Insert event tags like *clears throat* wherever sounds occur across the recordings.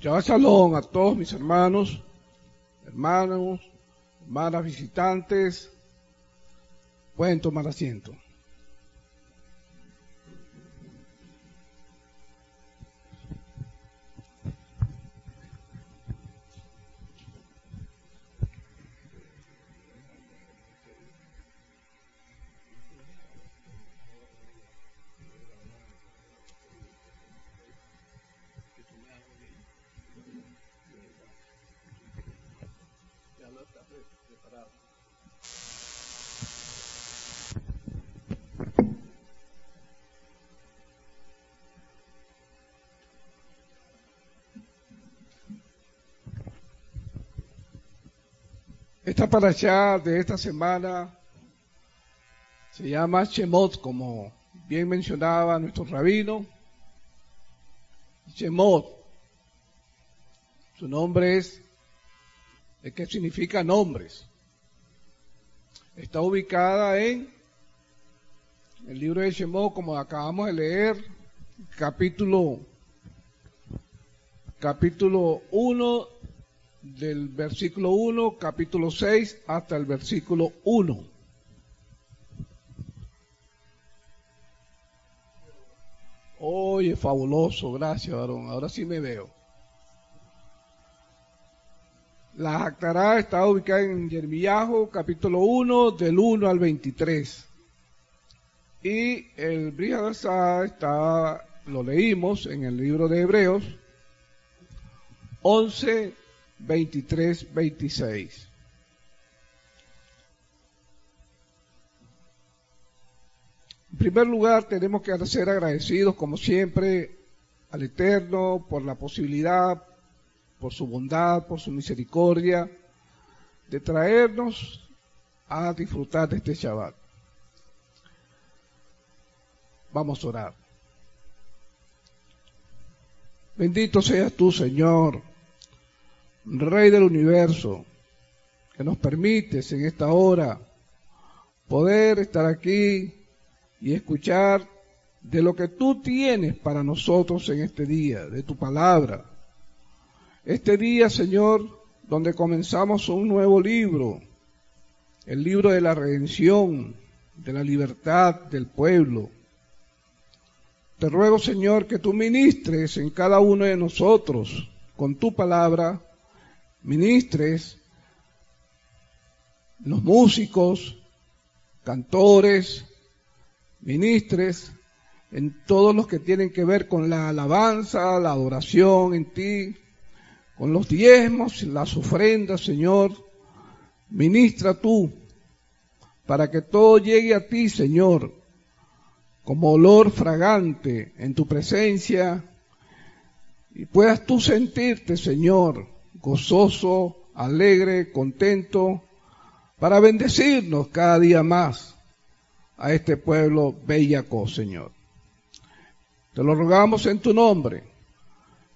Shabbat Shalom a todos mis hermanos, hermanos, hermanas visitantes. Pueden tomar asiento. Esta allá de esta semana se llama Shemot, como bien mencionaba nuestro rabino. Shemot, su nombre es, el que significa nombres. Está ubicada en el libro de Shemot, como acabamos de leer, capítulo capítulo 1 del versículo 1, capítulo 6, hasta el versículo 1. Oye, fabuloso, gracias, varón. Ahora sí me veo. La Jactará está ubicada en Yermillajo, capítulo 1, del 1 al 23. Y el Brihadasá está, lo leímos en el libro de Hebreos, 11 23, 26. En primer lugar, tenemos que ser agradecidos, como siempre, al Eterno por la posibilidad, por su bondad, por su misericordia, de traernos a disfrutar de este Shabbat. Vamos a orar. Bendito seas tú, Señor, Rey del universo, que nos permites en esta hora poder estar aquí y escuchar de lo que tú tienes para nosotros en este día, de tu palabra. Este día, Señor, donde comenzamos un nuevo libro, el libro de la redención, de la libertad del pueblo. Te ruego, Señor, que tú ministres en cada uno de nosotros con tu palabra ministres, los músicos, cantores, ministres, en todos los que tienen que ver con la alabanza, la adoración en ti, con los diezmos, las ofrendas, Señor. Ministra tú, para que todo llegue a ti, Señor, como olor fragante en tu presencia, y puedas tú sentirte, Señor, gozoso, alegre, contento, para bendecirnos cada día más a este pueblo bellaco, Señor. Te lo rogamos en tu nombre.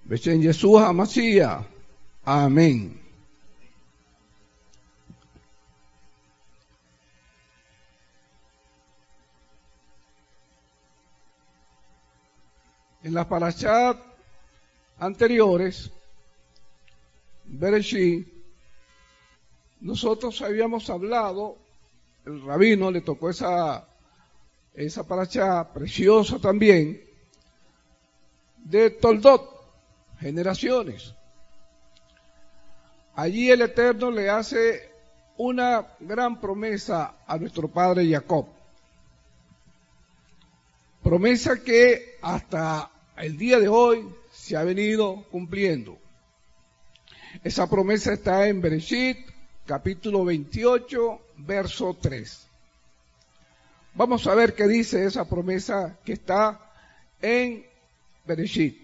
en Jesús Amasía. Amén. En las parachat anteriores Bereshit, nosotros habíamos hablado, el rabino le tocó esa, esa paracha preciosa también, de Toldot, generaciones. Allí el Eterno le hace una gran promesa a nuestro padre Jacob. Promesa que hasta el día de hoy se ha venido cumpliendo. Esa promesa está en Bereshit, capítulo 28, verso 3. Vamos a ver qué dice esa promesa que está en Bereshit.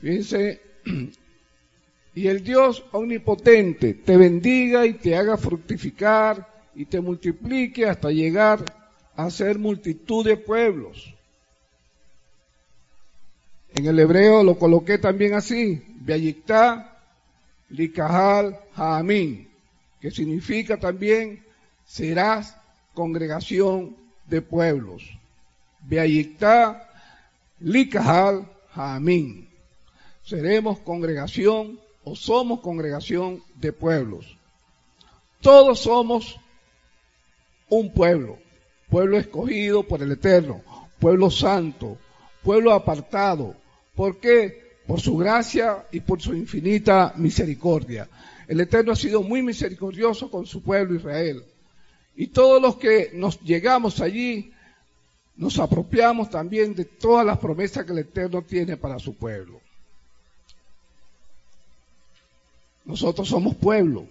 Dice, y el Dios omnipotente te bendiga y te haga fructificar y te multiplique hasta llegar hacer multitud de pueblos. En el hebreo lo coloqué también así, Beayictá, Likahal, Jaamín, que significa también serás congregación de pueblos. Beayictá, Likahal, Jaamín. Seremos congregación o somos congregación de pueblos. Todos somos un pueblo, pueblo escogido por el Eterno, pueblo santo, pueblo apartado. ¿Por qué? Por su gracia y por su infinita misericordia. El Eterno ha sido muy misericordioso con su pueblo Israel. Y todos los que nos llegamos allí, nos apropiamos también de todas las promesas que el Eterno tiene para su pueblo. Nosotros somos pueblo.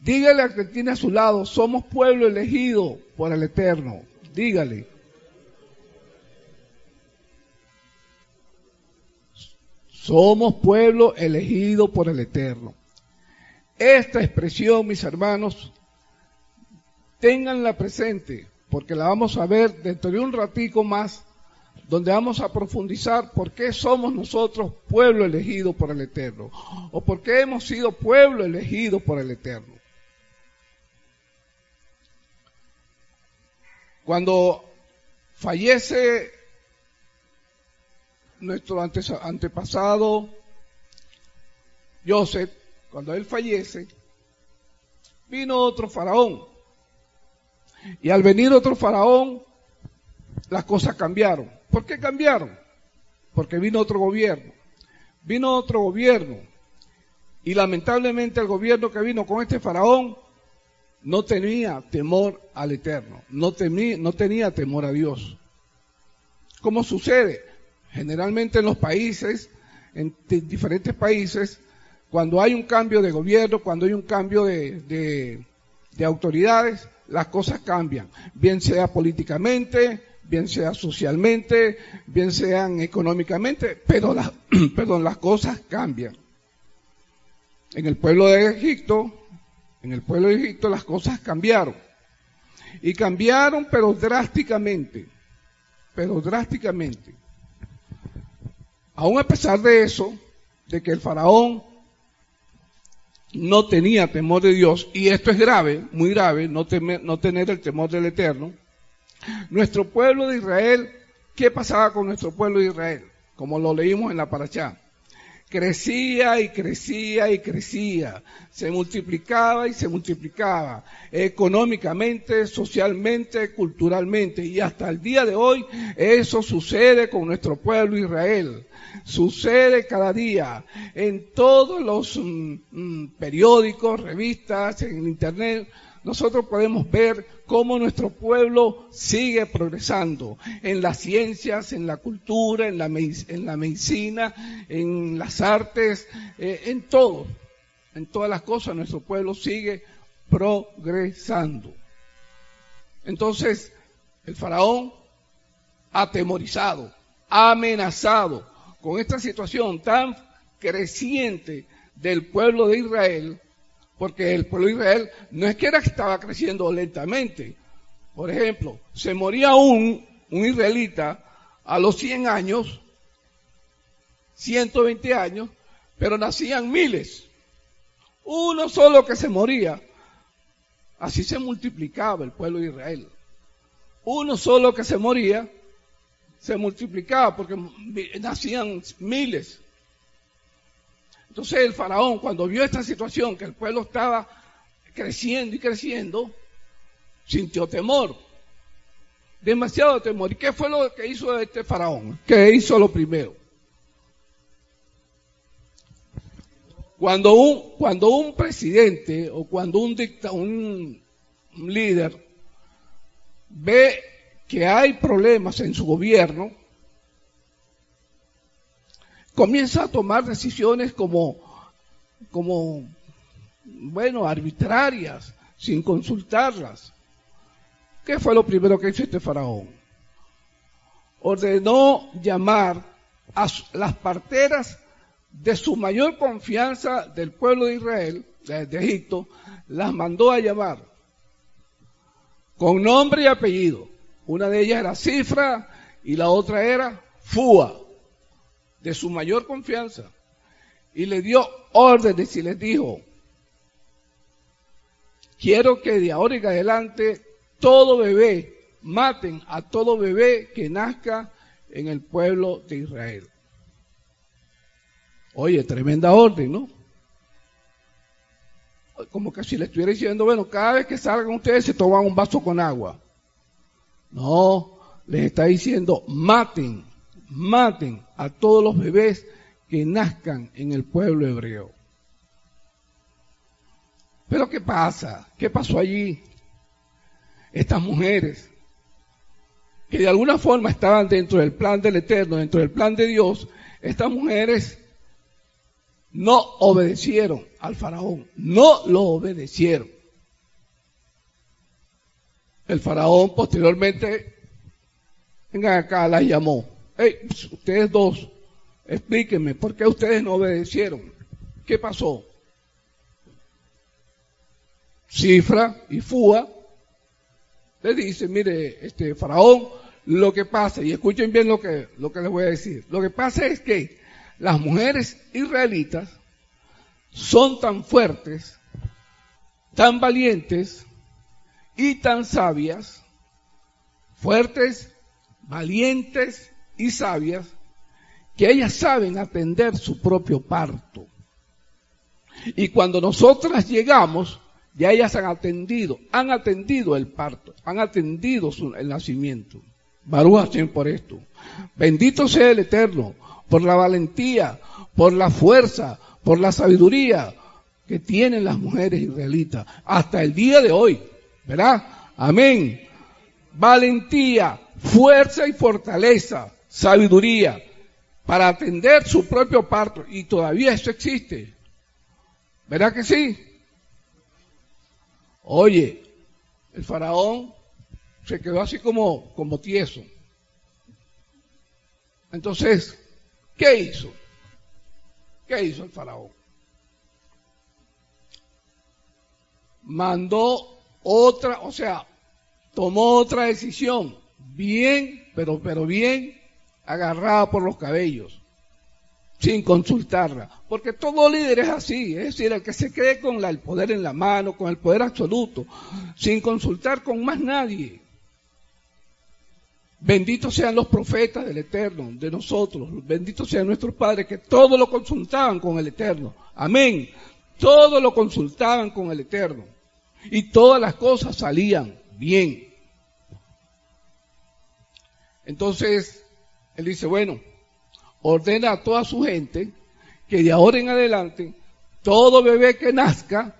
Dígale a que tiene a su lado, somos pueblo elegido por el Eterno. Dígale. Somos pueblo elegido por el Eterno. Esta expresión, mis hermanos, tenganla presente, porque la vamos a ver dentro de un ratico más, donde vamos a profundizar por qué somos nosotros pueblo elegido por el Eterno, o por qué hemos sido pueblo elegido por el Eterno. Cuando fallece nuestro antepasado Joseph, cuando él fallece, vino otro faraón. Y al venir otro faraón, las cosas cambiaron. ¿Por qué cambiaron? Porque vino otro gobierno. Vino otro gobierno. Y lamentablemente el gobierno que vino con este faraón no tenía temor al Eterno, no, no tenía temor a Dios. ¿Cómo sucede? Generalmente en los países, en diferentes países, cuando hay un cambio de gobierno, cuando hay un cambio de, autoridades, las cosas cambian, bien sea políticamente, bien sea socialmente, bien sean económicamente, pero las, *clears throat* perdón, las cosas cambian. En el pueblo de Egipto, en el pueblo de Egipto las cosas cambiaron. Y cambiaron, pero drásticamente, pero drásticamente. Aún a pesar de eso, de que el faraón no tenía temor de Dios, y esto es grave, muy grave, no, no tener el temor del Eterno, nuestro pueblo de Israel, ¿qué pasaba con nuestro pueblo de Israel? Como lo leímos en la Parachá crecía y crecía y crecía, se multiplicaba y se multiplicaba, económicamente, socialmente, culturalmente, y hasta el día de hoy eso sucede con nuestro pueblo Israel. Sucede cada día en todos los mm, mm, periódicos, revistas, en internet, nosotros podemos ver cómo nuestro pueblo sigue progresando en las ciencias, en la cultura, en la, medicina, en las artes, eh, en todo. En todas las cosas nuestro pueblo sigue progresando. Entonces, el faraón, atemorizado, amenazado con esta situación tan creciente del pueblo de Israel, porque el pueblo de Israel no es que era que estaba creciendo lentamente. Por ejemplo, se moría un, un israelita a los 100 años, 120 años, pero nacían miles. Uno solo que se moría. Así se multiplicaba el pueblo de Israel. Uno solo que se moría, se multiplicaba porque nacían miles. Entonces el faraón, cuando vio esta situación, que el pueblo estaba creciendo y creciendo, sintió temor, demasiado temor. ¿Y qué fue lo que hizo este faraón? ¿Qué hizo lo primero? Cuando un, cuando un presidente o cuando un, dicta, un líder ve que hay problemas en su gobierno, comienza a tomar decisiones como, como, bueno, arbitrarias, sin consultarlas. ¿Qué fue lo primero que hizo este faraón? Ordenó llamar a las parteras de su mayor confianza del pueblo de Israel, de Egipto, las mandó a llamar. con nombre y apellido. Una de ellas era Cifra y la otra era Fua, de su mayor confianza. Y le dio órdenes y les dijo, quiero que de ahora en adelante todo bebé, maten a todo bebé que nazca en el pueblo de Israel. Oye, tremenda orden, ¿no? Como que si le estuviera diciendo, bueno, cada vez que salgan ustedes se toman un vaso con agua. No, les está diciendo, maten, maten a todos los bebés que nazcan en el pueblo hebreo. Pero ¿qué pasa? ¿Qué pasó allí? Estas mujeres que de alguna forma estaban dentro del plan del Eterno, dentro del plan de Dios, estas mujeres no obedecieron al faraón, no lo obedecieron. El faraón posteriormente, vengan acá, las llamó. Hey, ustedes dos, explíquenme, ¿por qué ustedes no obedecieron? ¿Qué pasó? Cifra y Fua le dice, mire, este faraón, lo que pasa, y escuchen bien lo que, lo que les voy a decir, lo que pasa es que las mujeres israelitas son tan fuertes, tan valientes y tan sabias, fuertes, valientes y sabias, que ellas saben atender su propio parto. Y cuando nosotras llegamos, ya ellas han atendido, han atendido el parto, han atendido el nacimiento. Baruch por esto. Bendito sea el Eterno por la valentía, por la fuerza, por la sabiduría que tienen las mujeres israelitas hasta el día de hoy. ¿Verdad? Amén. Valentía, fuerza y fortaleza, sabiduría para atender su propio parto. Y todavía eso existe. ¿Verdad que sí? Oye, el faraón se quedó así como, como tieso. Entonces, ¿qué hizo? ¿Qué hizo el faraón? Mandó otra, o sea, tomó otra decisión, bien, pero, pero bien agarrada por los cabellos sin consultarla. Porque todo líder es así, es decir, el que se cree con el poder en la mano, con el poder absoluto, sin consultar con más nadie. Benditos sean los profetas del Eterno, de nosotros, benditos sean nuestros padres, que todo lo consultaban con el Eterno. Amén. Todo lo consultaban con el Eterno. Y todas las cosas salían bien. Entonces, él dice, bueno, ordena a toda su gente que de ahora en adelante todo bebé que nazca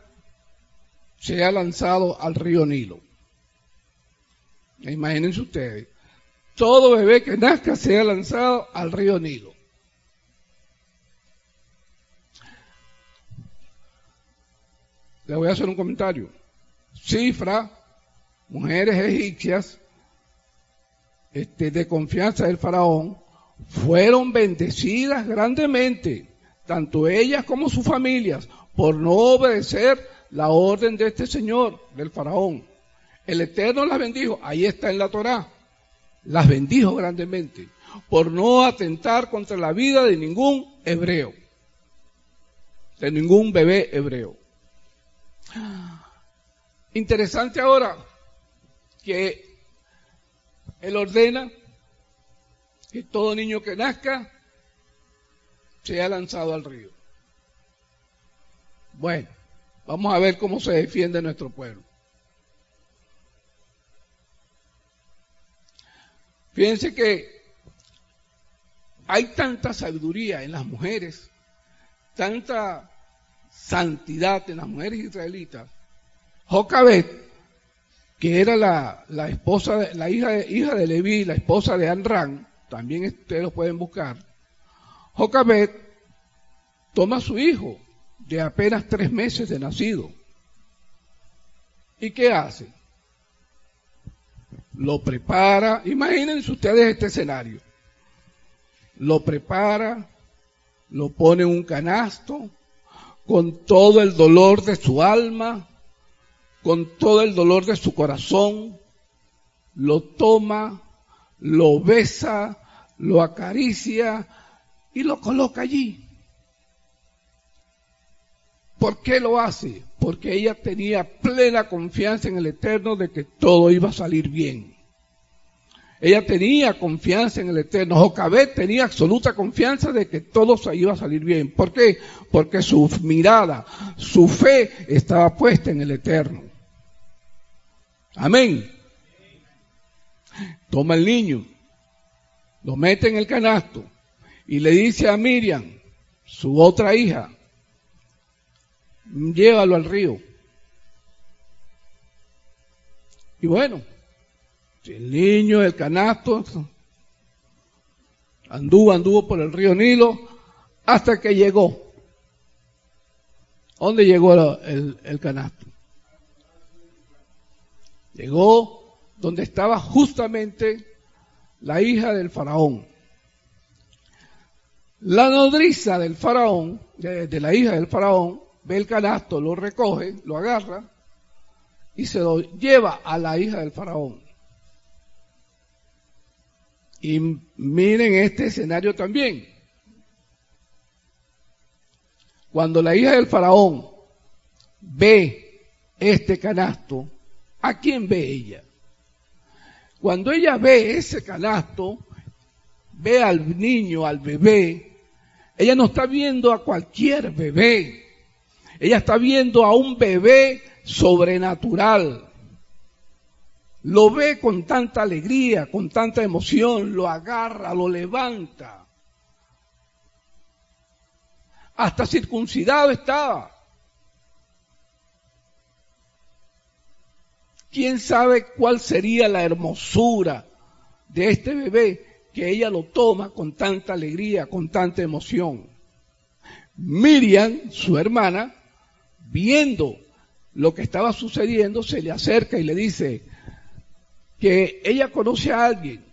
sea lanzado al río Nilo. Imagínense ustedes, todo bebé que nazca sea lanzado al río Nilo. Le voy a hacer un comentario. Cifra, mujeres egipcias, este, de confianza del faraón, fueron bendecidas grandemente, tanto ellas como sus familias, por no obedecer la orden de este señor, del faraón. El Eterno las bendijo, ahí está en la Torá, las bendijo grandemente, por no atentar contra la vida de ningún hebreo, de ningún bebé hebreo. Interesante ahora que él ordena que todo niño que nazca sea lanzado al río. Bueno, vamos a ver cómo se defiende nuestro pueblo. Fíjense que hay tanta sabiduría en las mujeres, tanta santidad en las mujeres israelitas. Jocabet, que era la, esposa, de, la hija de, hija de Leví, la esposa de Anran, también ustedes lo pueden buscar. Jocabet toma a su hijo de apenas tres meses de nacido. ¿Y qué hace? Lo prepara, imagínense ustedes este escenario. Lo prepara, lo pone en un canasto, con todo el dolor de su alma, con todo el dolor de su corazón, lo toma, lo besa, lo acaricia y lo coloca allí. ¿Por qué lo hace? Porque ella tenía plena confianza en el Eterno de que todo iba a salir bien. Ella tenía confianza en el Eterno. Jocabet tenía absoluta confianza de que todo iba a salir bien. ¿Por qué? Porque su mirada, su fe estaba puesta en el Eterno. Amén. Toma el niño, lo mete en el canasto y le dice a Miriam, su otra hija, llévalo al río. Y bueno, el niño, el canasto, anduvo, anduvo por el río Nilo hasta que llegó. ¿Dónde llegó el, el canasto? Llegó donde estaba justamente la hija del faraón. La nodriza del faraón, de, la hija del faraón, ve el canasto, lo recoge, lo agarra y se lo lleva a la hija del faraón. Y miren este escenario también. Cuando la hija del faraón ve este canasto, ¿a quién ve ella? Cuando ella ve ese canasto, ve al niño, al bebé, ella no está viendo a cualquier bebé. Ella está viendo a un bebé sobrenatural. Lo ve con tanta alegría, con tanta emoción, lo agarra, lo levanta. Hasta circuncidado estaba. ¿Quién sabe cuál sería la hermosura de este bebé que ella lo toma con tanta alegría, con tanta emoción? Miriam, su hermana, viendo lo que estaba sucediendo, se le acerca y le dice que ella conoce a alguien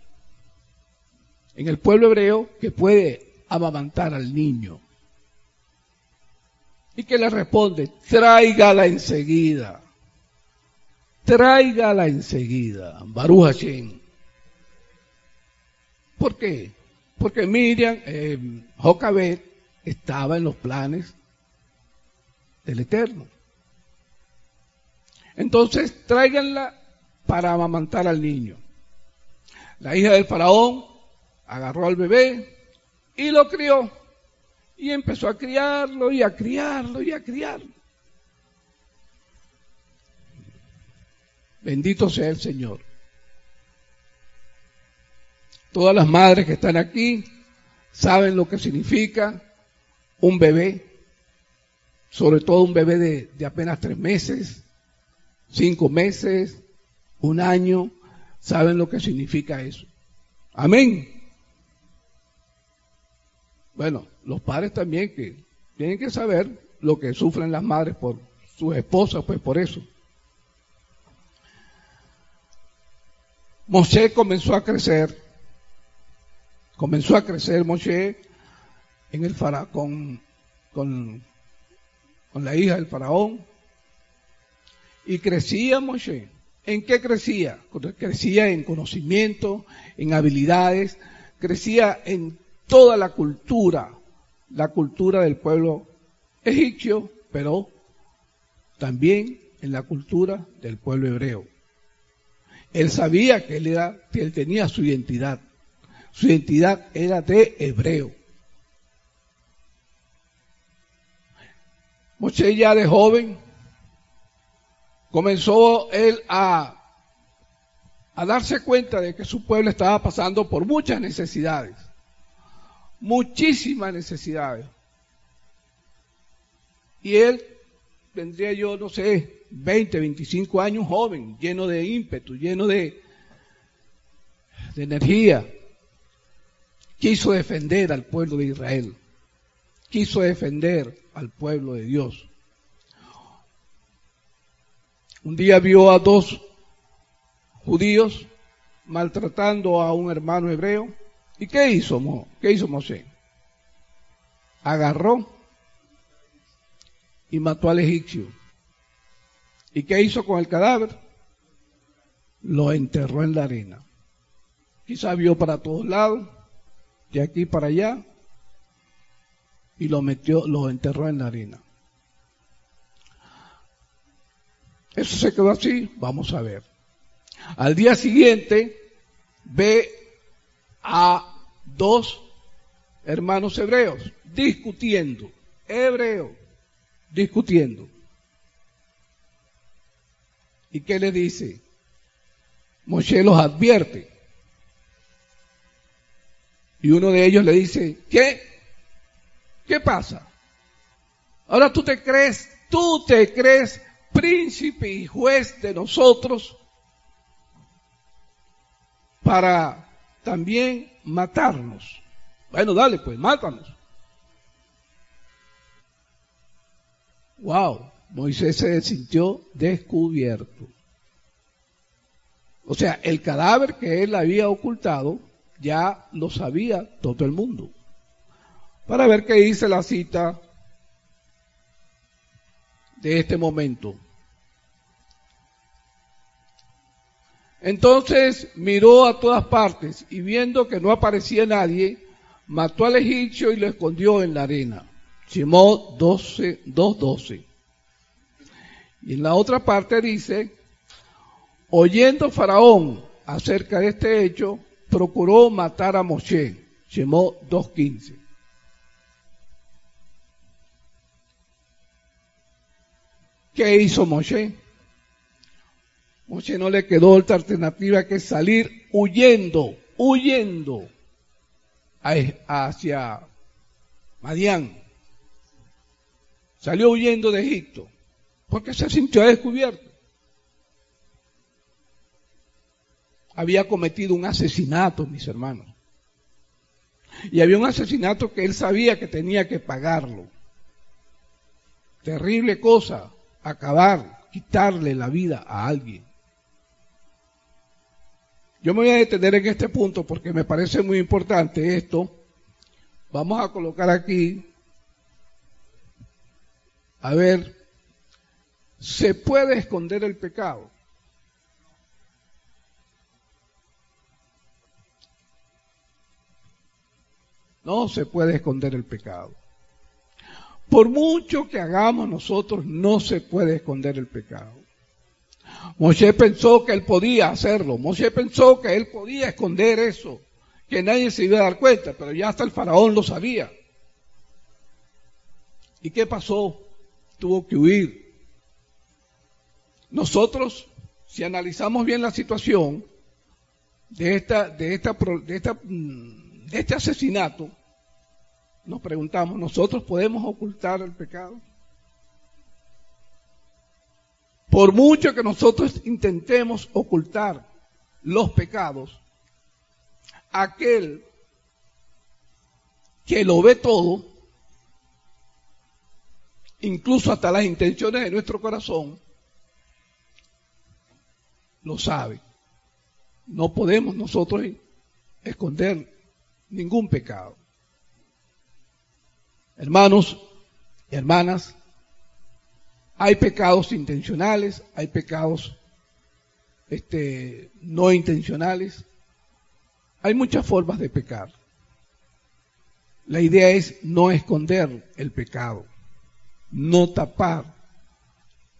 en el pueblo hebreo que puede amamantar al niño. Y que le responde, tráigala enseguida tráigala enseguida, Baruch Hashem. ¿Por qué? Porque Miriam, eh, Jocabet, estaba en los planes del Eterno. Entonces, tráiganla para amamantar al niño. La hija del faraón agarró al bebé y lo crió. Y empezó a criarlo y a criarlo y a criarlo. Bendito sea el Señor. Todas las madres que están aquí saben lo que significa un bebé, sobre todo un bebé de, apenas tres meses, cinco meses, un año, saben lo que significa eso. Amén. Bueno, los padres también que tienen que saber lo que sufren las madres por sus esposas, pues por eso. Moshe comenzó a crecer, comenzó a crecer Moshe en el con, con, con la hija del faraón, y crecía Moshe. ¿En qué crecía? Crecía en conocimiento, en habilidades, crecía en toda la cultura, la cultura del pueblo egipcio, pero también en la cultura del pueblo hebreo. Él sabía que él, era, que él tenía su identidad. Su identidad era de hebreo. Moshe ya de joven comenzó él a, a darse cuenta de que su pueblo estaba pasando por muchas necesidades, muchísimas necesidades. Y él, tendría yo, no sé, 20, 25 años, joven, lleno de ímpetu, lleno de, de energía, quiso defender al pueblo de Israel, quiso defender al pueblo de Dios. Un día vio a dos judíos maltratando a un hermano hebreo. ¿Y qué hizo, qué hizo Mosé? Agarró y mató al egipcio. ¿Y qué hizo con el cadáver? lo enterró en la arena. Quizá vio para todos lados, de aquí para allá, y lo metió, lo enterró en la arena. Eso se quedó así, vamos a ver. Al día siguiente ve a dos hermanos hebreos discutiendo, hebreos discutiendo. ¿Y qué le dice? Moshe los advierte. Y uno de ellos le dice, ¿qué? ¿Qué pasa? Ahora tú te crees, tú te crees príncipe y juez de nosotros para también matarnos. Bueno, dale, pues, mátanos. Wow, Moisés se sintió descubierto. O sea, el cadáver que él había ocultado ya lo sabía todo el mundo. Para ver qué dice la cita de este momento. Entonces miró a todas partes y viendo que no aparecía nadie, mató al egipcio y lo escondió en la arena. Simón 12, 2.12. Y en la otra parte dice, oyendo Faraón acerca de este hecho, procuró matar a Moshe. Shemó 2.15. ¿Qué hizo Moshe? Moshe no le quedó otra alternativa que salir huyendo, huyendo hacia Madián. Salió huyendo de Egipto porque se sintió descubierto. Había cometido un asesinato, mis hermanos. Y había un asesinato que él sabía que tenía que pagarlo. Terrible cosa, acabar, quitarle la vida a alguien. Yo me voy a detener en este punto porque me parece muy importante esto. Vamos a colocar aquí, a ver, ¿se puede esconder el pecado? No se puede esconder el pecado. Por mucho que hagamos nosotros, no se puede esconder el pecado. Moshe pensó que él podía hacerlo. Moshe pensó que él podía esconder eso, que nadie se iba a dar cuenta, pero ya hasta el faraón lo sabía. ¿Y qué pasó? Tuvo que huir. Nosotros, si analizamos bien la situación de esta, de esta, de esta, mm, de este asesinato, nos preguntamos, ¿nosotros podemos ocultar el pecado? Por mucho que nosotros intentemos ocultar los pecados, aquel que lo ve todo, incluso hasta las intenciones de nuestro corazón, lo sabe. No podemos nosotros esconder ningún pecado. Hermanos y hermanas, hay pecados intencionales, hay pecados este, no intencionales. Hay muchas formas de pecar. La idea es no esconder el pecado, no tapar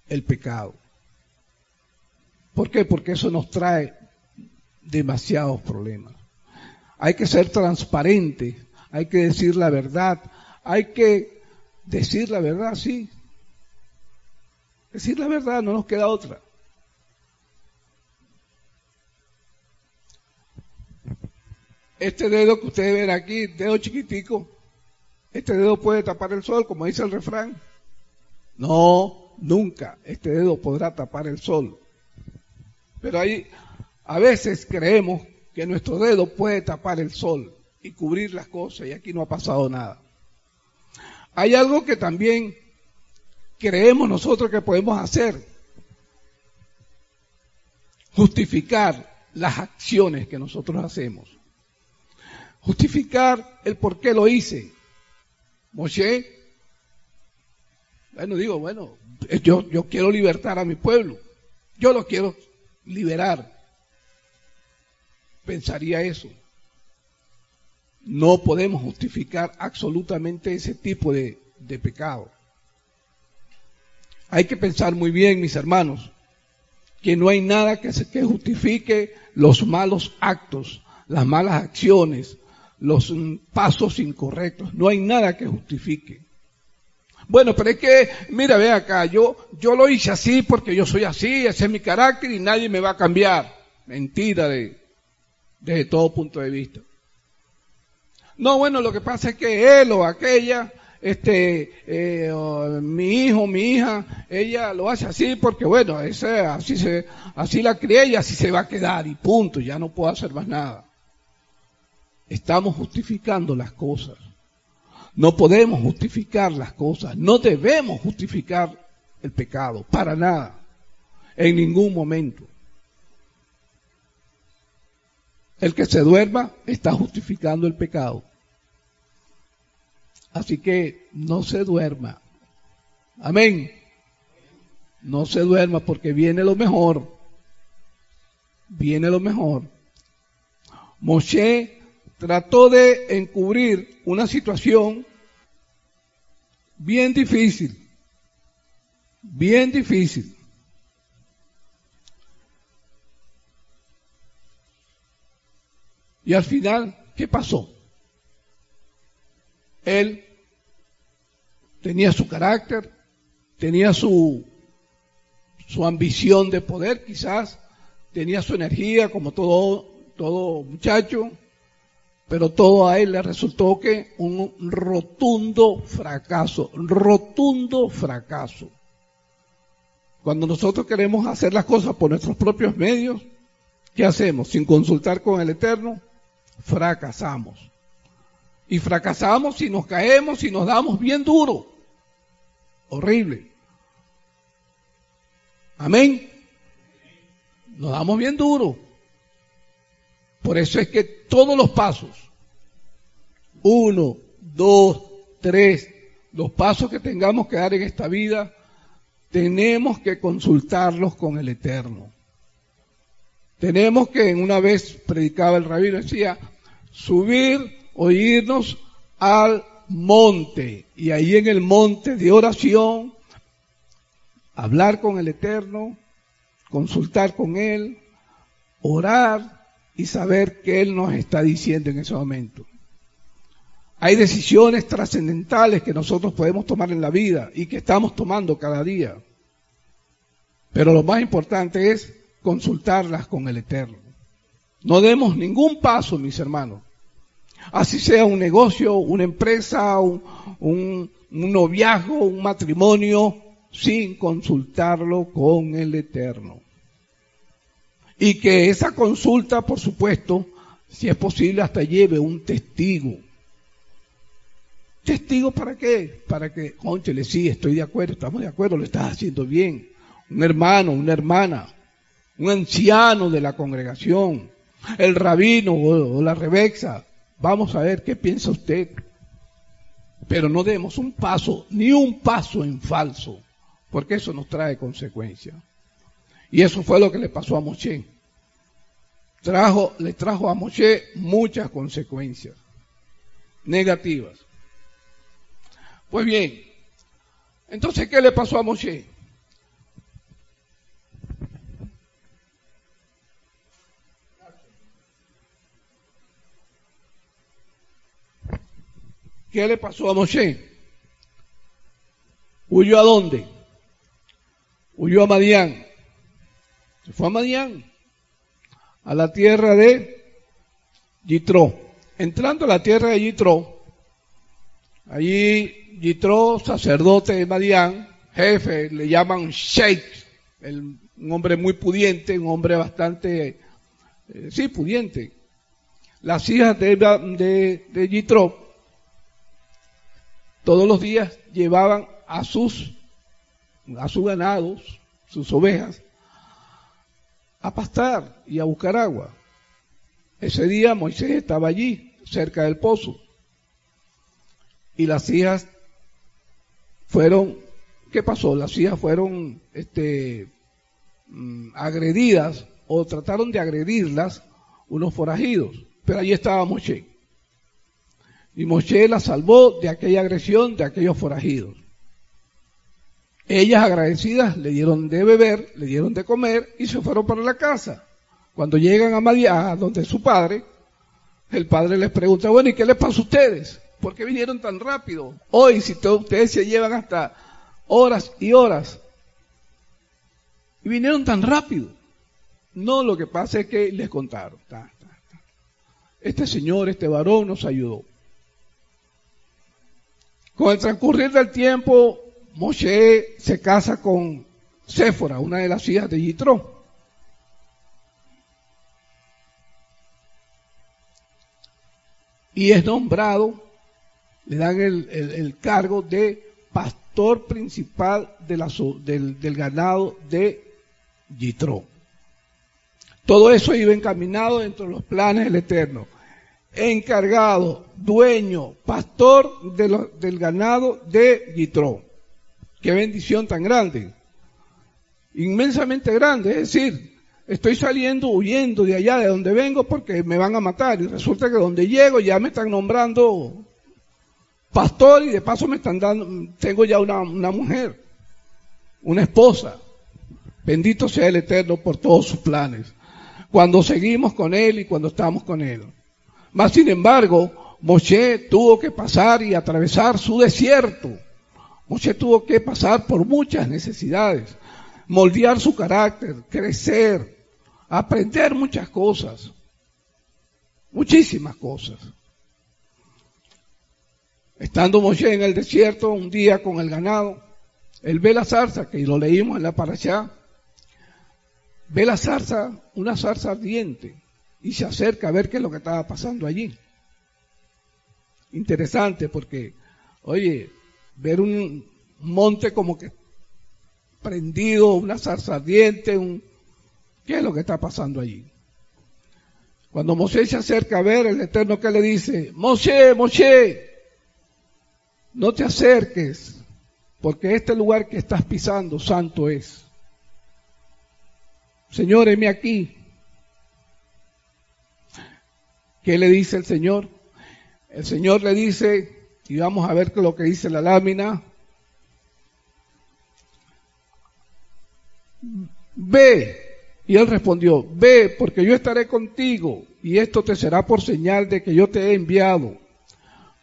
el pecado. ¿Por qué? Porque eso nos trae demasiados problemas. Hay que ser transparente, hay que decir la verdad, hay que decir la verdad, sí, Decir la verdad, no nos queda otra. Este dedo que ustedes ven aquí, dedo chiquitico, este dedo puede tapar el sol, como dice el refrán. No, nunca este dedo podrá tapar el sol. Pero ahí, a veces creemos que nuestro dedo puede tapar el sol y cubrir las cosas y aquí no ha pasado nada. Hay algo que también creemos nosotros que podemos hacer. Justificar las acciones que nosotros hacemos. Justificar el por qué lo hice. Moshe, bueno, digo, bueno, yo, yo quiero libertar a mi pueblo. Yo lo quiero liberar. pensaría eso. No podemos justificar absolutamente ese tipo de, pecado. Hay que pensar muy bien, mis hermanos, que no hay nada que, que justifique los malos actos, las malas acciones, los pasos incorrectos. No hay nada que justifique. Bueno, pero es que, mira, ve acá, yo, yo lo hice así porque yo soy así, ese es mi carácter y nadie me va a cambiar. Mentira de, desde todo punto de vista. No, bueno, lo que pasa es que él o aquella, este, eh, mi hijo, mi hija, ella lo hace así porque bueno, ese, así se, así la crié y así se va a quedar y punto, ya no puedo hacer más nada. Estamos justificando las cosas. No podemos justificar las cosas, no debemos justificar el pecado, para nada, en ningún momento. El que se duerma está justificando el pecado. Así que no se duerma. Amén. No se duerma porque viene lo mejor. Viene lo mejor. Moshe trató de encubrir una situación bien difícil, bien difícil. Y al final, ¿qué pasó? Él tenía su carácter, tenía su, su ambición de poder quizás, tenía su energía como todo, todo muchacho, pero todo a él le resultó que un rotundo fracaso, rotundo fracaso. Cuando nosotros queremos hacer las cosas por nuestros propios medios, ¿qué hacemos? Sin consultar con el Eterno, fracasamos. Y fracasamos si nos caemos y nos damos bien duro. Horrible. Amén. Nos damos bien duro. Por eso es que todos los pasos, uno, dos, tres, los pasos que tengamos que dar en esta vida, tenemos que consultarlos con el Eterno. Tenemos que, una vez predicaba el rabino, decía, subir o irnos al monte y ahí en el monte de oración, hablar con el Eterno, consultar con Él, orar y saber qué Él nos está diciendo en ese momento. Hay decisiones trascendentales que nosotros podemos tomar en la vida y que estamos tomando cada día. Pero lo más importante es consultarlas con el Eterno. No demos ningún paso, mis hermanos, así sea un negocio, una empresa, un, un, noviazgo, un matrimonio, sin consultarlo con el Eterno. Y que esa consulta, por supuesto, si es posible, hasta lleve un testigo. ¿Testigo para qué? Para que, conchele, sí, estoy de acuerdo, estamos de acuerdo, lo estás haciendo bien. Un hermano, una hermana, un anciano de la congregación, el rabino o, la rebexa, Vamos a ver qué piensa usted. Pero no demos un paso, ni un paso en falso, porque eso nos trae consecuencias. Y eso fue lo que le pasó a Moshe. Trajo, le trajo a Moshe muchas consecuencias negativas. Pues bien, entonces, ¿qué le pasó a Moshe? ¿Qué le pasó a Moshe? ¿Huyó a dónde? Huyó a Madián. Fue a Madián, a la tierra de Yitro. Entrando a la tierra de Yitro, allí Yitro, sacerdote de Madián, jefe, le llaman Sheikh, un hombre muy pudiente, un hombre bastante, eh, sí, pudiente. Las hijas de, de, de Yitro todos los días llevaban a sus, a sus ganados, sus ovejas, a pastar y a buscar agua. Ese día Moisés estaba allí, cerca del pozo. Y las hijas fueron, ¿qué pasó? Las hijas fueron este, mm, agredidas o trataron de agredirlas unos forajidos. Pero allí estaba Moshe. Y Moshe la salvó de aquella agresión de aquellos forajidos. Ellas agradecidas le dieron de beber, le dieron de comer y se fueron para la casa. Cuando llegan a Madiá, donde su padre, el padre les pregunta, bueno, ¿y qué les pasa a ustedes? ¿Por qué vinieron tan rápido? Hoy, si ustedes se llevan hasta horas y horas. Y vinieron tan rápido. No, lo que pasa es que les contaron. Este señor, este varón nos ayudó. Con el transcurrir del tiempo, Moshe se casa con Séfora, una de las hijas de Yitro. Y es nombrado, le dan el, cargo de pastor principal del, ganado de Yitro. Todo eso iba encaminado dentro de los planes del Eterno. Encargado, dueño, pastor de del ganado de Yitro. Qué bendición tan grande. Inmensamente grande. Es decir, estoy saliendo huyendo de allá de donde vengo porque me van a matar. Y resulta que donde llego ya me están nombrando pastor y de paso me están dando, tengo ya una, mujer, una esposa. Bendito sea el Eterno por todos sus planes. Cuando seguimos con Él y cuando estamos con Él. Más sin embargo, Moshe tuvo que pasar y atravesar su desierto Moshe tuvo que pasar por muchas necesidades, moldear su carácter, crecer, aprender muchas cosas, muchísimas cosas. Estando Moshe en el desierto un día con el ganado, él ve la zarza, que lo leímos en la parashá, ve la zarza, una zarza ardiente, y se acerca a ver qué es lo que estaba pasando allí. Interesante porque, oye, ver un monte como que prendido, una zarza ardiente, un... ¿qué es lo que está pasando allí? Cuando Moisés se acerca a ver, el Eterno que le dice, Moshe, Moshe, no te acerques, porque este lugar que estás pisando santo es. Señor, heme aquí. ¿Qué le dice el Señor? El Señor le dice, y vamos a ver lo que dice la lámina. Ve. Y él respondió, ve, porque yo estaré contigo, y esto te será por señal de que yo te he enviado.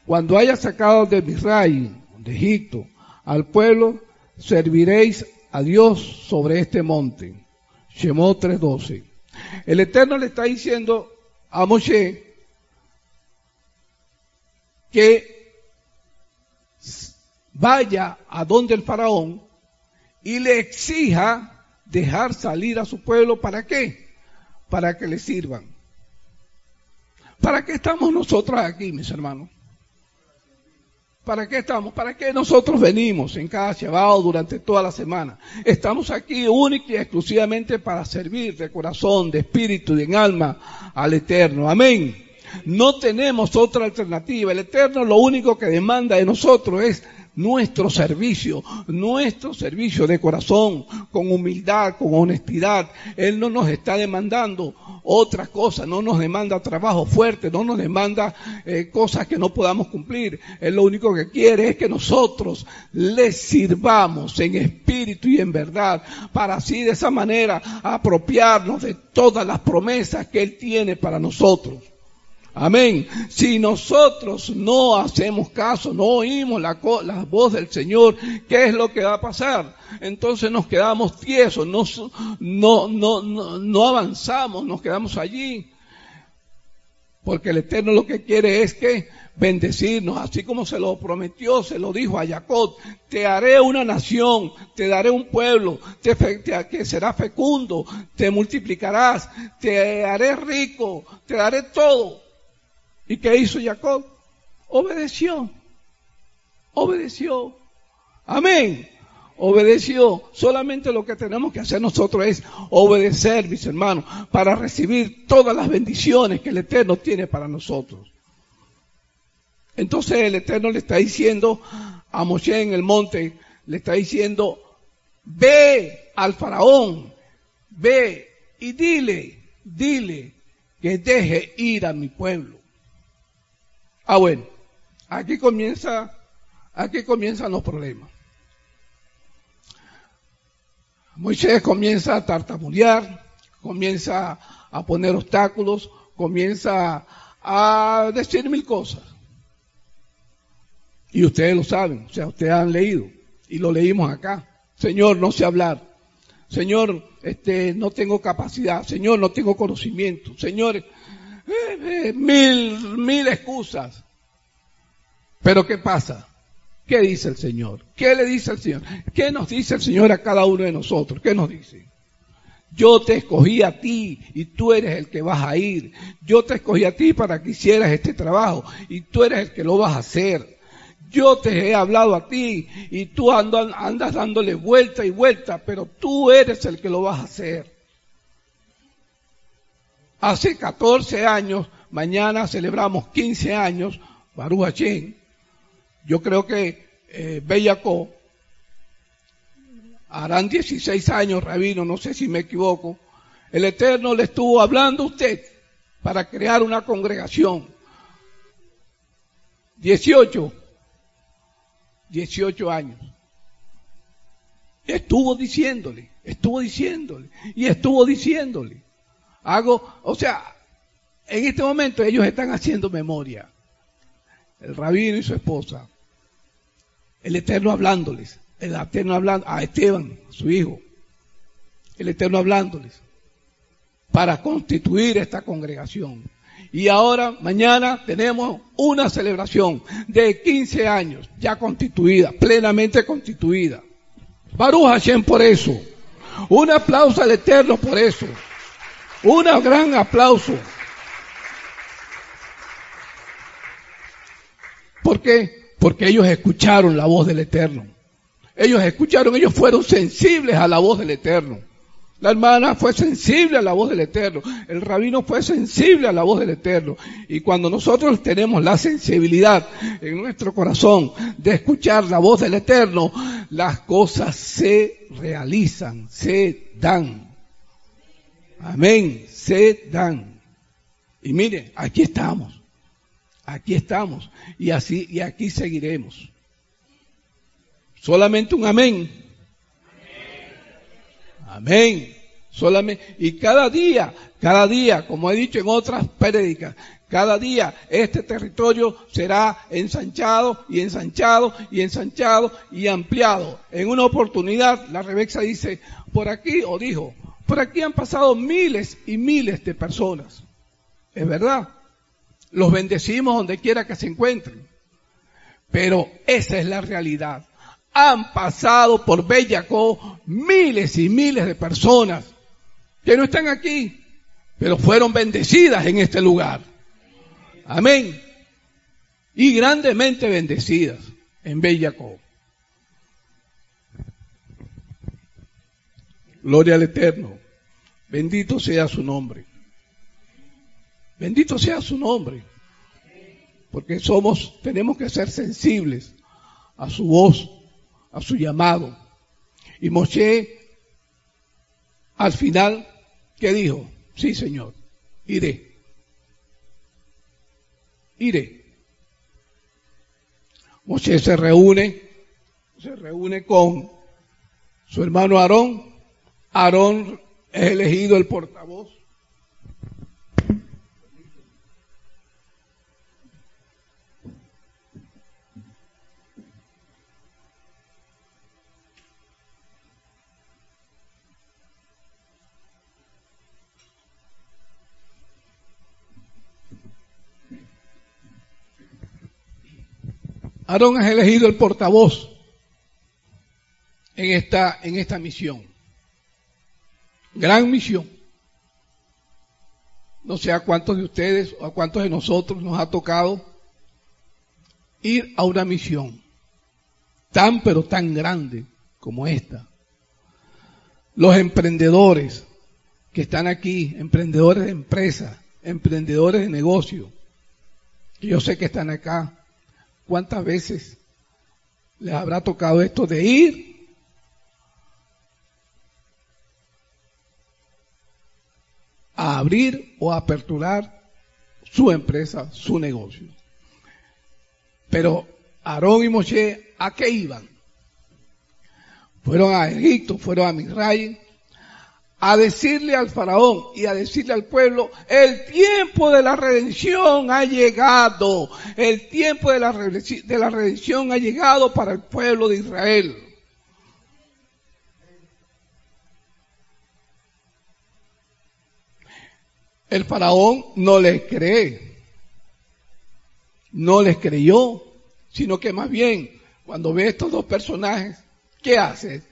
Cuando hayas sacado de Israel, de Egipto, al pueblo, serviréis a Dios sobre este monte. Shemot 3.12. El Eterno le está diciendo a Moshe que vaya a donde el faraón y le exija dejar salir a su pueblo. ¿Para qué? Para que le sirvan. ¿Para qué estamos nosotros aquí, mis hermanos? ¿Para qué estamos? ¿Para qué nosotros venimos en cada Shabbat durante toda la semana? Estamos aquí única y exclusivamente para servir de corazón, de espíritu y en alma al Eterno. Amén. No tenemos otra alternativa. El Eterno lo único que demanda de nosotros es nuestro servicio, nuestro servicio de corazón, con humildad, con honestidad. Él no nos está demandando otra cosa, no nos demanda trabajo fuerte, no nos demanda eh, cosas que no podamos cumplir. Él lo único que quiere es que nosotros le sirvamos en espíritu y en verdad, para así de esa manera apropiarnos de todas las promesas que Él tiene para nosotros. Amén. Si nosotros no hacemos caso, no oímos la, voz del Señor, ¿qué es lo que va a pasar? Entonces nos quedamos tiesos, no, no, no, no avanzamos, nos quedamos allí. Porque el Eterno lo que quiere es que bendecirnos, así como se lo prometió, se lo dijo a Jacob, te haré una nación, te daré un pueblo, te, que será fecundo, te multiplicarás, te haré rico, te daré todo. ¿Y qué hizo Jacob? Obedeció. Obedeció. Amén. Obedeció. Solamente lo que tenemos que hacer nosotros es obedecer, mis hermanos, para recibir todas las bendiciones que el Eterno tiene para nosotros. Entonces el Eterno le está diciendo a Moshe en el monte, le está diciendo, ve al faraón, ve y dile, dile que deje ir a mi pueblo. Ah, bueno, aquí comienza, aquí comienzan los problemas. Moisés comienza a tartamudear, comienza a poner obstáculos, comienza a decir mil cosas. Y ustedes lo saben, o sea, ustedes han leído y lo leímos acá. Señor, no sé hablar. Señor, este, no tengo capacidad. Señor, no tengo conocimiento. Señor, mil, mil excusas. Pero ¿qué pasa? ¿Qué dice el Señor? ¿Qué le dice el Señor? ¿Qué nos dice el Señor a cada uno de nosotros? ¿Qué nos dice? Yo te escogí a ti y tú eres el que vas a ir. Yo te escogí a ti para que hicieras este trabajo y tú eres el que lo vas a hacer. Yo te he hablado a ti y tú andas, dándole vuelta y vuelta, pero tú eres el que lo vas a hacer. Hace 14 años, mañana celebramos 15 años, Baruch Yo creo que eh, Bellacó harán 16 años, rabino, no sé si me equivoco. El Eterno le estuvo hablando a usted para crear una congregación. 18 18 años. Estuvo diciéndole, estuvo diciéndole, y estuvo diciéndole. Hago, o sea, en este momento ellos están haciendo memoria. El rabino y su esposa. El Eterno hablándoles. El Eterno hablando a Esteban, su hijo. El Eterno hablándoles. Para constituir esta congregación. Y ahora, mañana, tenemos una celebración de 15 años, ya constituida, plenamente constituida. Baruch Hashem por eso. Un aplauso al Eterno por eso. Un gran aplauso. ¿Por qué? Porque ellos escucharon la voz del Eterno. Ellos escucharon, ellos fueron sensibles a la voz del Eterno. La hermana fue sensible a la voz del Eterno. El rabino fue sensible a la voz del Eterno. Y cuando nosotros tenemos la sensibilidad en nuestro corazón de escuchar la voz del Eterno, las cosas se realizan, se dan. Amén, se dan. Y mire, aquí estamos. Aquí estamos. Y así, y aquí seguiremos. Solamente un amén Amén. Solamente, y cada día, cada día, como he dicho en otras prédicas, cada día este territorio será ensanchado y ensanchado y ensanchado y ampliado. En una oportunidad, la Rebexa dice, por aquí, o dijo, por aquí han pasado miles y miles de personas. Es verdad. Los bendecimos donde quiera que se encuentren. Pero esa es la realidad han pasado por Bellacó miles y miles de personas que no están aquí, pero fueron bendecidas en este lugar. Amén. Y grandemente bendecidas en Bellacó. Gloria al Eterno. Bendito sea su nombre. Bendito sea su nombre. Porque somos, tenemos que ser sensibles a su voz a su llamado. Y Moshe, al final, ¿qué dijo? Sí, Señor, iré. Iré. Moshe se reúne, se reúne con su hermano Aarón. Aarón es elegido el portavoz Aarón es elegido el portavoz en esta, en esta misión. Gran misión. No sé a cuántos de ustedes o a cuántos de nosotros nos ha tocado ir a una misión tan pero tan grande como esta. Los emprendedores que están aquí, emprendedores de empresa, emprendedores de negocio, yo sé que están acá, ¿Cuántas veces les habrá tocado esto de ir? A abrir o aperturar su empresa, su negocio. Pero Aarón y Moshe, ¿a qué iban? Fueron a Egipto, fueron a Misraim, a decirle al faraón y a decirle al pueblo, el tiempo de la redención ha llegado, el tiempo de la redención ha llegado para el pueblo de Israel. El faraón no les cree, no les creyó, sino que más bien cuando ve estos dos personajes, ¿qué hace?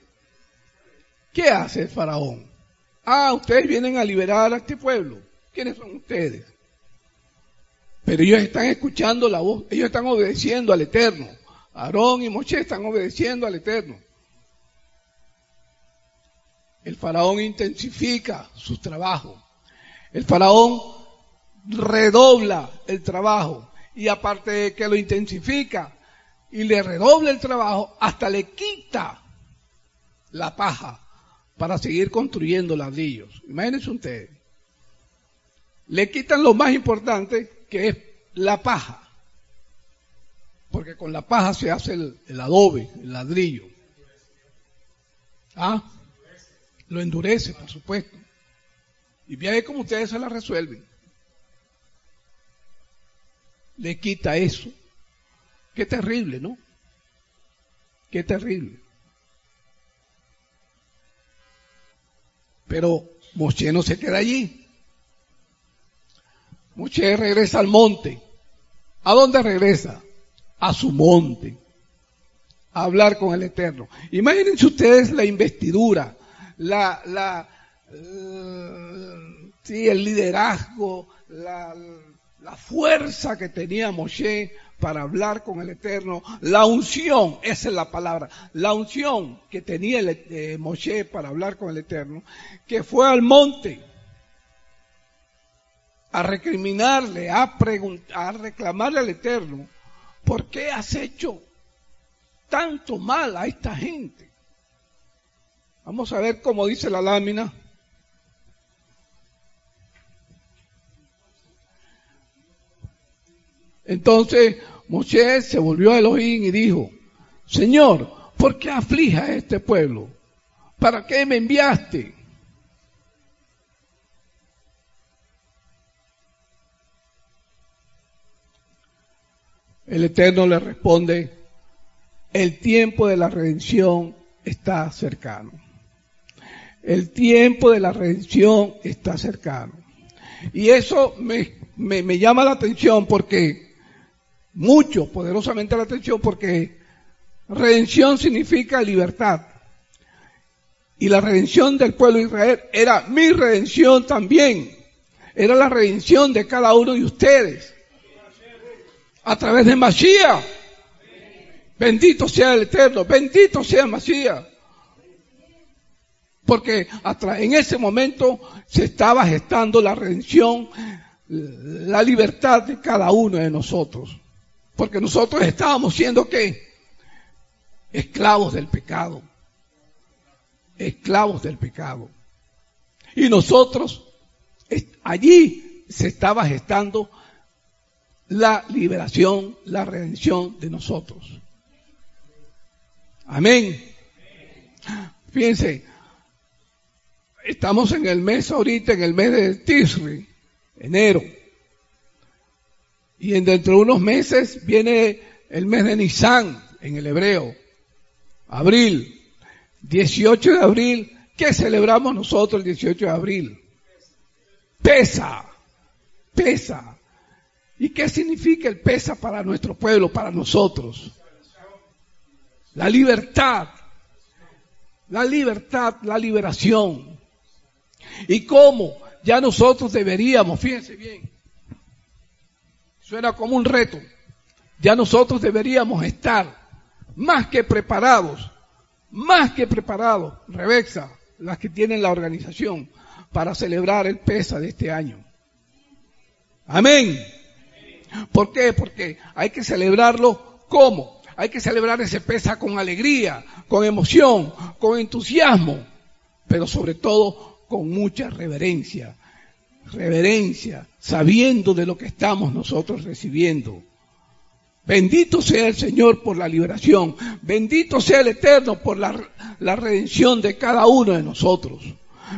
¿Qué hace el faraón? Ah, ustedes vienen a liberar a este pueblo. ¿Quiénes son ustedes? Pero ellos están escuchando la voz, ellos están obedeciendo al Eterno. Aarón y Moshe están obedeciendo al Eterno. El faraón intensifica su trabajo. El faraón redobla el trabajo y aparte de que lo intensifica y le redobla el trabajo, hasta le quita la paja para seguir construyendo ladrillos. Imagínense ustedes. Le quitan lo más importante que es la paja. Porque con la paja se hace el, el adobe, el ladrillo. ¿Ah? Lo endurece, por supuesto. Y ve cómo ustedes se la resuelven. Le quita eso. Qué terrible, ¿no? Qué terrible. Pero Moshe no se queda allí. Moshe regresa al monte. ¿A dónde regresa? A su monte. A hablar con el Eterno. Imagínense ustedes la investidura, la, la, sí, el liderazgo, la, la fuerza que tenía Moshe para hablar con el Eterno, la unción, esa es la palabra, la unción que tenía el, eh, Moshe para hablar con el Eterno, que fue al monte a recriminarle, a, a reclamarle al Eterno, ¿por qué has hecho tanto mal a esta gente? Vamos a ver cómo dice la lámina. Entonces Moshe se volvió a Elohim y dijo, Señor, ¿por qué aflija a este pueblo? ¿Para qué me enviaste? El Eterno le responde, el tiempo de la redención está cercano. El tiempo de la redención está cercano. Y eso me, me llama la atención porque mucho, poderosamente la atención porque redención significa libertad. Y la redención del pueblo de Israel era mi redención también. Era la redención de cada uno de ustedes. A través de Masías. Bendito sea el Eterno, bendito sea Masías. Porque en ese momento se estaba gestando la redención, la libertad de cada uno de nosotros. Porque nosotros estábamos siendo qué? Esclavos del pecado. Esclavos del pecado. Y nosotros, allí se estaba gestando la liberación, la redención de nosotros. Amén. Fíjense, estamos en el mes ahorita, en el mes de Tisri, enero. Y en dentro de unos meses viene el mes de Nisan en el hebreo. Abril. 18 de abril. ¿Qué celebramos nosotros el 18 de abril? Pesa. Pesa. ¿Y qué significa el pesa para nuestro pueblo, para nosotros? La libertad. La libertad, la liberación. ¿Y cómo? Ya nosotros deberíamos, fíjense bien, Suena como un reto. Ya nosotros deberíamos estar más que preparados, más que preparados, Rebexa, las que tienen la organización, para celebrar el PESA de este año. Amén. ¿Por qué? Porque hay que celebrarlo como. Hay que celebrar ese PESA con alegría, con emoción, con entusiasmo, pero sobre todo con mucha reverencia. Reverencia, sabiendo de lo que estamos nosotros recibiendo. Bendito sea el Señor por la liberación. Bendito sea el Eterno por la, redención de cada uno de nosotros.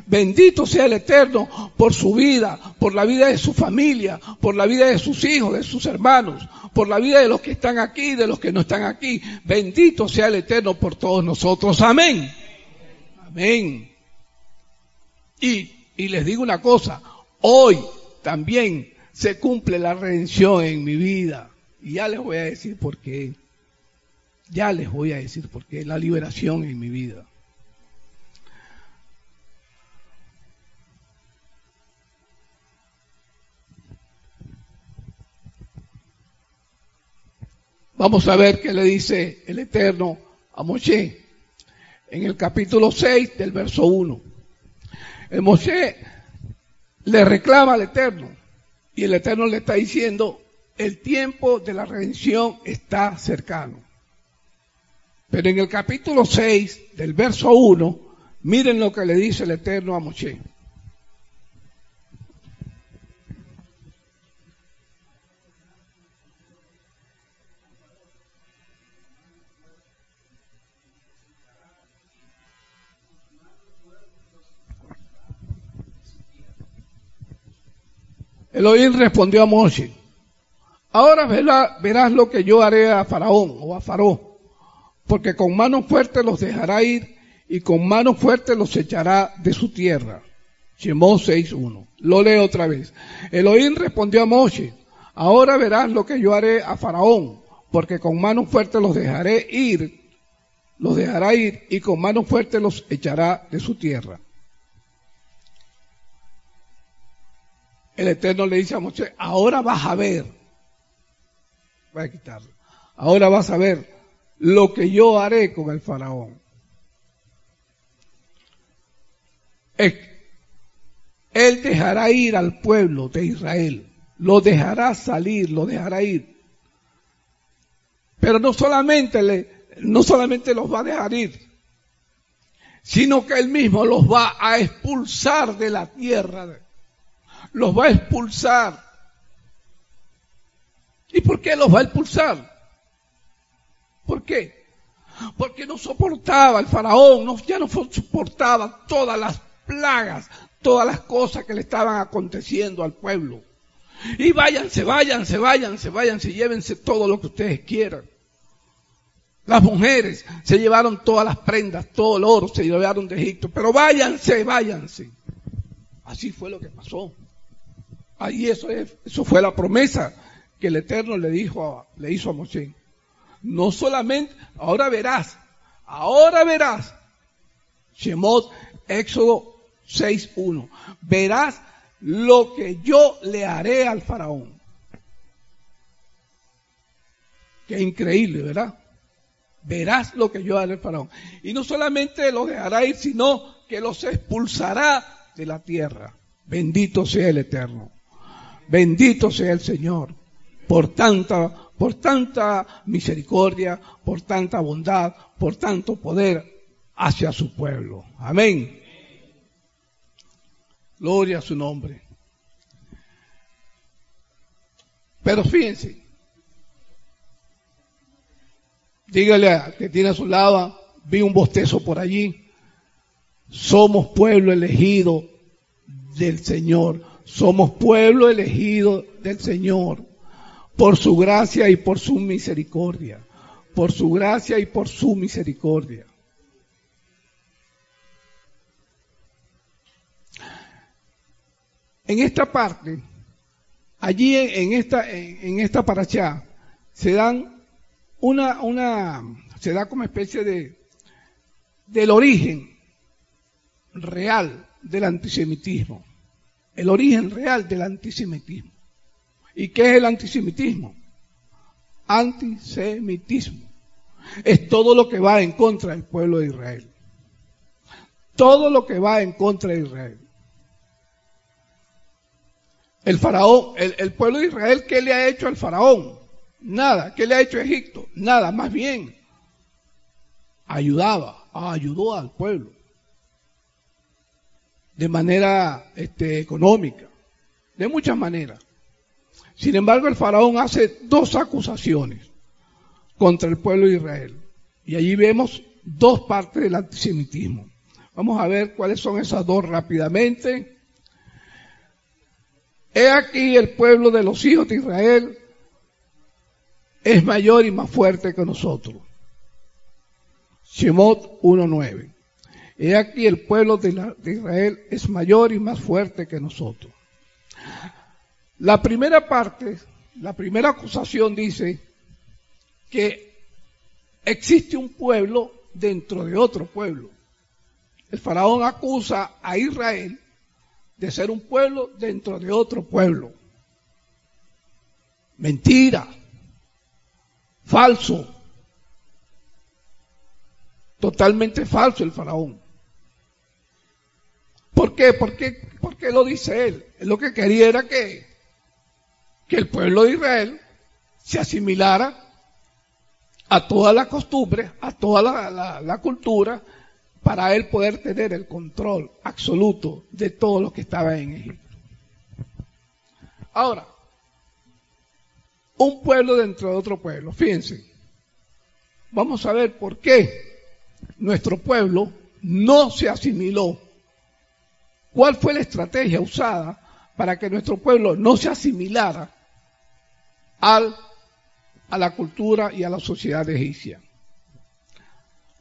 Bendito sea el Eterno por su vida, por la vida de su familia, por la vida de sus hijos, de sus hermanos, por la vida de los que están aquí, de los que no están aquí. Bendito sea el Eterno por todos nosotros. Amén. Amén. Y les digo una cosa, hoy también se cumple la redención en mi vida. Y ya les voy a decir por qué. Ya les voy a decir por qué. La liberación en mi vida. Vamos a ver qué le dice el Eterno a Moshe en el capítulo 6 del verso 1. El Moshe le reclama al Eterno y el Eterno le está diciendo, el tiempo de la redención está cercano. Pero en el capítulo 6 del verso 1, miren lo que le dice el Eterno a Moshe. Elohim respondió a Moshe, ahora verás, lo que yo haré a Faraón o a Faró, porque con mano fuerte los dejará ir y con mano fuerte los echará de su tierra. Shemó 6.1. Lo leo otra vez. Elohim respondió a Moshe, ahora verás lo que yo haré a Faraón, porque con mano fuerte los dejaré ir, los dejará ir y con mano fuerte los echará de su tierra. El Eterno le dice a Moisés, ahora vas a ver, voy a quitarlo, ahora vas a ver lo que yo haré con el faraón. Él dejará ir al pueblo de Israel, lo dejará salir, lo dejará ir. Pero no solamente, le, no solamente los va a dejar ir, sino que él mismo los va a expulsar de la tierra los va a expulsar. ¿Y por qué los va a expulsar? ¿Por qué? Porque no soportaba el faraón, ya no soportaba todas las plagas, todas las cosas que le estaban aconteciendo al pueblo. Y váyanse, váyanse, váyanse, váyanse, llévense todo lo que ustedes quieran. Las mujeres se llevaron todas las prendas, todo el oro se llevaron de Egipto, pero váyanse, váyanse. Así fue lo que pasó. Ahí eso, eso fue la promesa que el Eterno le dijo, le hizo a Moshe. No solamente, ahora verás, ahora verás. Shemot, Éxodo 6.1. Verás lo que yo le haré al faraón. Qué increíble, ¿verdad? Verás lo que yo haré al faraón. Y no solamente los dejará ir, sino que los expulsará de la tierra. Bendito sea el Eterno. Bendito sea el Señor por tanta, por tanta misericordia, por tanta bondad, por tanto poder hacia su pueblo. Amén. Gloria a su nombre. Pero fíjense, dígale a que tiene a su lado, vi un bostezo por allí. Somos pueblo elegido del Señor somos pueblo elegido del Señor por su gracia y por su misericordia. Por su gracia y por su misericordia. En esta parte, allí en esta, en esta paracha, se dan una, una, se da como especie de, del origen real del antisemitismo el origen real del antisemitismo. ¿Y qué es el antisemitismo? Antisemitismo. Es todo lo que va en contra del pueblo de Israel. Todo lo que va en contra de Israel. El faraón, el, pueblo de Israel, ¿qué le ha hecho al faraón? Nada. ¿Qué le ha hecho a Egipto? Nada. Más bien, ayudaba, ayudó al pueblo de manera este, económica, de muchas maneras. Sin embargo, el faraón hace dos acusaciones contra el pueblo de Israel. Y allí vemos dos partes del antisemitismo. Vamos a ver cuáles son esas dos rápidamente. He aquí el pueblo de los hijos de Israel es mayor y más fuerte que nosotros. Shemot 1.9. He aquí el pueblo de, de, Israel es mayor y más fuerte que nosotros. La primera parte, la primera acusación dice que existe un pueblo dentro de otro pueblo. El faraón acusa a Israel de ser un pueblo dentro de otro pueblo. Mentira. Falso. Totalmente falso el faraón. ¿Por qué? ¿Por qué, ¿Por qué lo dice él? Lo que quería era que, que el pueblo de Israel se asimilara a toda la costumbre, a toda la, la cultura, para él poder tener el control absoluto de todo lo que estaba en Egipto. Ahora, un pueblo dentro de otro pueblo, fíjense, vamos a ver por qué nuestro pueblo no se asimiló. ¿Cuál fue la estrategia usada para que nuestro pueblo no se asimilara al, a la cultura y a la sociedad egipcia?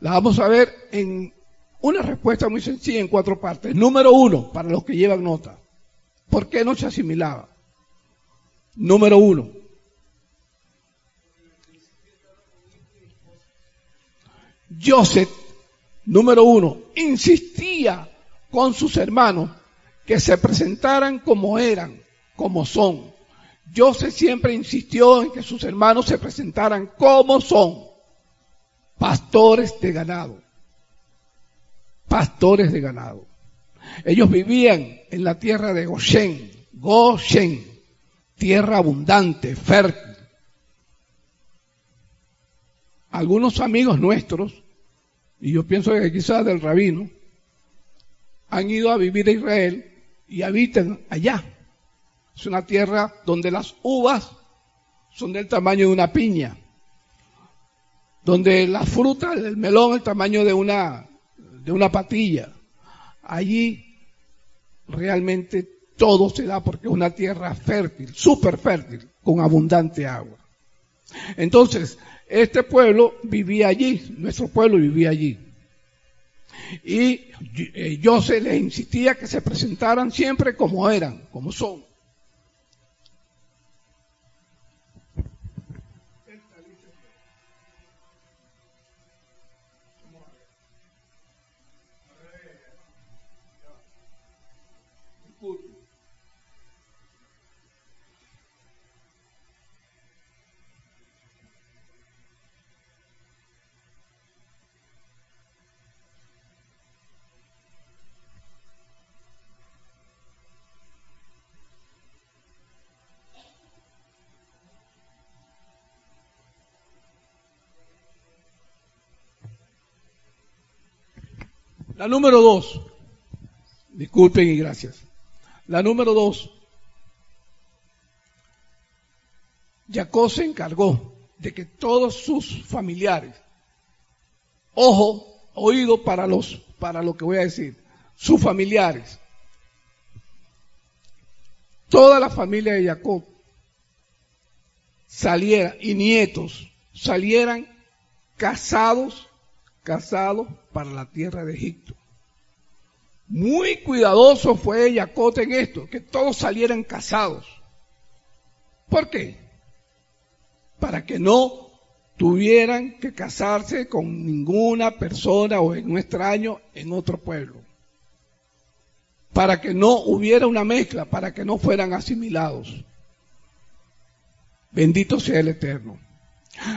La vamos a ver en una respuesta muy sencilla en cuatro partes. Número uno, para los que llevan nota. ¿Por qué no se asimilaba? Número uno. Joseph, número uno, insistía con sus hermanos que se presentaran como eran, como son. Joseph siempre insistió en que sus hermanos se presentaran como son, pastores de ganado pastores de ganado. Ellos vivían en la tierra de Goshen, Goshen, tierra abundante, fértil. Algunos amigos nuestros, y yo pienso que quizás del rabino, han ido a vivir a Israel y habitan allá. Es una tierra donde las uvas son del tamaño de una piña, donde la fruta, el melón, el tamaño de una de una patilla. Allí realmente todo se da porque es una tierra fértil, súper fértil, con abundante agua. Entonces, este pueblo vivía allí, nuestro pueblo vivía allí. Y eh, yo se les insistía que se presentaran siempre como eran, como son. La número dos, disculpen y gracias. La número dos, Jacob se encargó de que todos sus familiares, ojo, oído para los, para lo que voy a decir, sus familiares, toda la familia de Jacob saliera y nietos salieran casados casado para la tierra de Egipto. Muy cuidadoso fue Jacob en esto, que todos salieran casados. ¿Por qué? Para que no tuvieran que casarse con ninguna persona o en un extraño en otro pueblo. Para que no hubiera una mezcla, para que no fueran asimilados. Bendito sea el Eterno.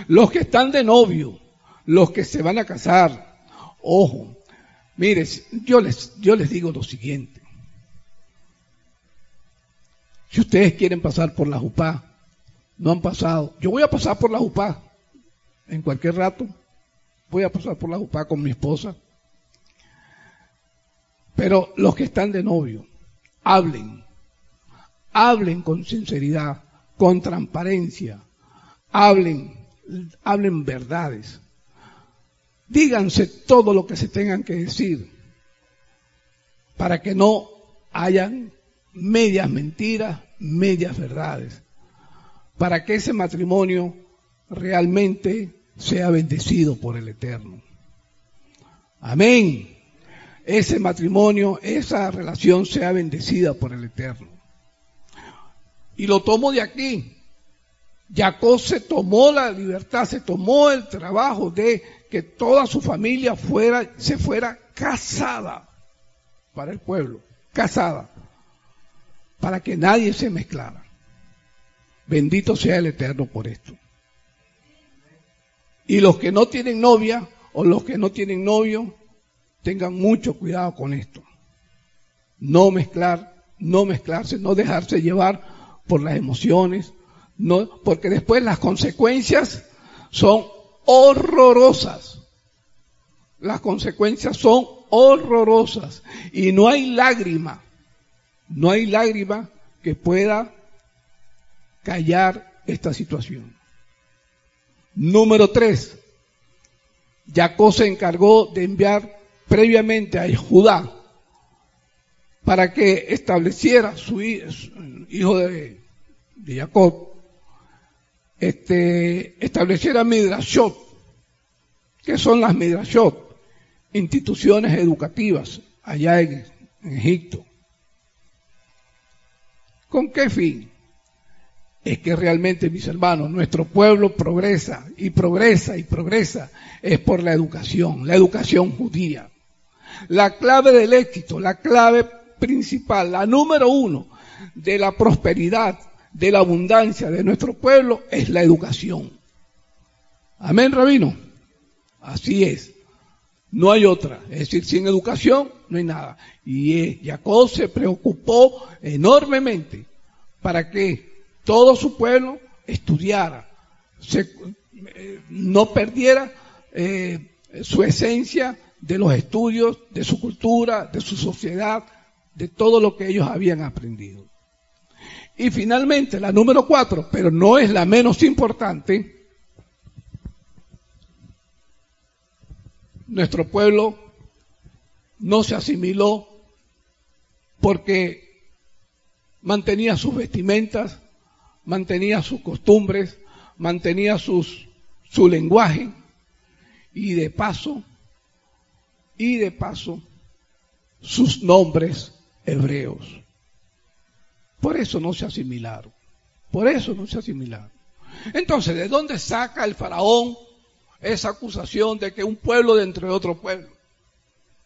Los que están de novio, los que se van a casar, ojo, mire, yo les, yo les digo lo siguiente. Si ustedes quieren pasar por la Jupá, no han pasado. Yo voy a pasar por la Jupá en cualquier rato. Voy a pasar por la Jupá con mi esposa. Pero los que están de novio, hablen. hablen con sinceridad, con transparencia, hablen, hablen verdades. Díganse todo lo que se tengan que decir para que no hayan medias mentiras, medias verdades, para que ese matrimonio realmente sea bendecido por el Eterno. Amén. Ese matrimonio, esa relación sea bendecida por el Eterno. Y lo tomo de aquí. Jacob se tomó la libertad, se tomó el trabajo de que toda su familia fuera, se fuera casada para el pueblo, casada, para que nadie se mezclara. Bendito sea el Eterno por esto. Y los que no tienen novia o los que no tienen novio, tengan mucho cuidado con esto. No mezclar, no mezclarse, no dejarse llevar por las emociones, no, porque después las consecuencias son horrorosas. Las consecuencias son horrorosas y no hay lágrima, no hay lágrima que pueda callar esta situación. Número tres, Jacob se encargó de enviar previamente a Judá para que estableciera su hijo de, Jacob, este, estableciera Midrashot. que son las Midrashot? Instituciones educativas allá en Egipto. ¿Con qué fin? es que realmente, mis hermanos, nuestro pueblo progresa y progresa y progresa es por la educación, la educación judía. La clave del éxito, la clave principal, la número uno de la prosperidad, de la abundancia de nuestro pueblo es la educación. Amén, rabino. Así es. No hay otra. Es decir, sin educación no hay nada. Y eh, Jacob se preocupó enormemente para que todo su pueblo estudiara, eh, no perdiera eh, su esencia de los estudios, de su cultura, de su sociedad, de todo lo que ellos habían aprendido. Y finalmente, la número cuatro, pero no es la menos importante, nuestro pueblo no se asimiló porque mantenía sus vestimentas, mantenía sus costumbres, mantenía sus, su lenguaje y de paso, y de paso, sus nombres hebreos. Por eso no se asimilaron. Por eso no se asimilaron. Entonces, ¿de dónde saca el faraón esa acusación de que un pueblo dentro de otro pueblo?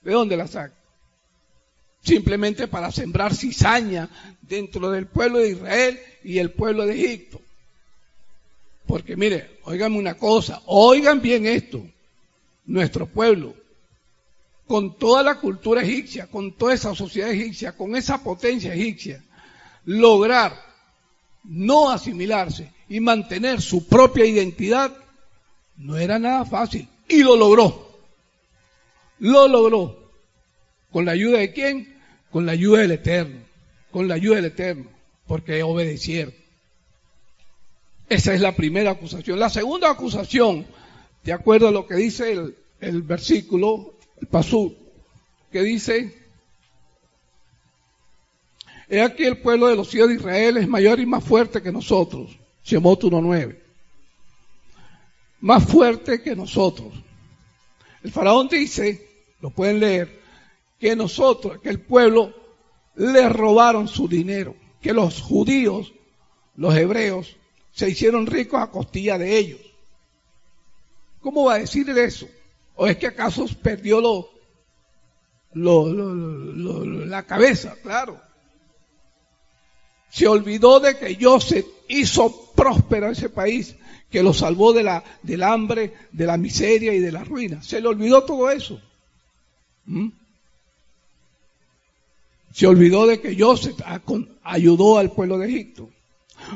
¿De dónde la saca? simplemente para sembrar cizaña dentro del pueblo de Israel y el pueblo de Egipto. Porque mire, oiganme una cosa, oigan bien esto, nuestro pueblo, con toda la cultura egipcia, con toda esa sociedad egipcia, con esa potencia egipcia, lograr no asimilarse y mantener su propia identidad, no era nada fácil. Y lo logró. Lo logró. ¿Con la ayuda de quién? Con la ayuda del Eterno. Con la ayuda del Eterno. Porque obedecieron. Esa es la primera acusación. La segunda acusación, de acuerdo a lo que dice el, versículo, el pasú, que dice, He aquí el pueblo de los hijos de Israel es mayor y más fuerte que nosotros. Shemot 1.9. Más fuerte que nosotros. El faraón dice, lo pueden leer, que nosotros, que el pueblo, le robaron su dinero, que los judíos, los hebreos, se hicieron ricos a costilla de ellos. ¿Cómo va a decir eso? ¿O es que acaso perdió lo, la cabeza? Claro. Se olvidó de que Joseph hizo próspero ese país, que lo salvó de la, del hambre, de la miseria y de la ruina. Se le olvidó todo eso. ¿Mm? Se olvidó de que Joseph ayudó al pueblo de Egipto.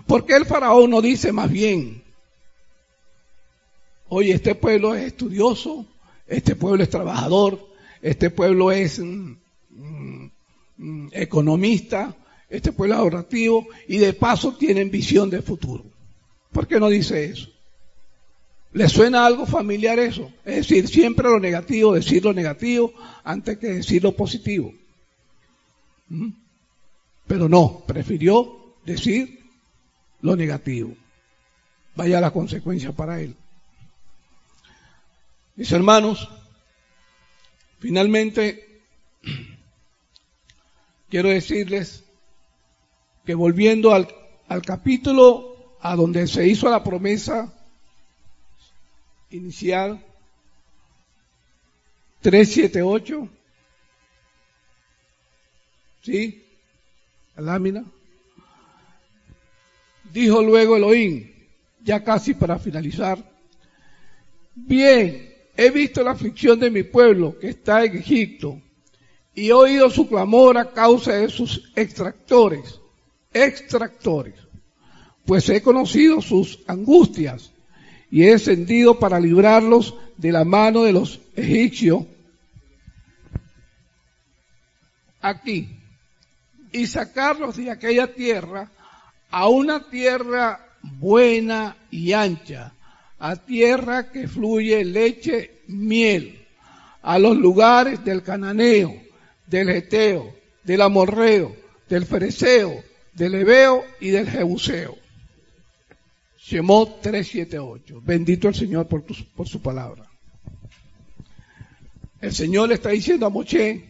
¿Por qué el faraón no dice más bien, oye, este pueblo es estudioso, este pueblo es trabajador, este pueblo es mm, mm, economista, este pueblo es ahorrativo y de paso tienen visión de futuro. ¿Por qué no dice eso? ¿Le suena algo familiar eso? Es decir, siempre lo negativo, decir lo negativo antes que decir lo positivo. ¿Mm? Pero no, prefirió decir lo negativo. Vaya la consecuencia para él. Mis hermanos, finalmente *clears throat* quiero decirles que volviendo al, capítulo a donde se hizo la promesa inicial, 378, ¿sí? La lámina. Dijo luego Elohim, ya casi para finalizar, bien, he visto la aflicción de mi pueblo que está en Egipto y he oído su clamor a causa de sus extractores, extractores, pues he conocido sus angustias y he descendido para librarlos de la mano de los egipcios. Aquí y sacarlos de aquella tierra a una tierra buena y ancha, a tierra que fluye leche, miel, a los lugares del cananeo, del geteo, del amorreo, del fereceo, del ebeo y del jebuseo. Shemot 378. Bendito el Señor por, por su palabra. El Señor le está diciendo a Moche,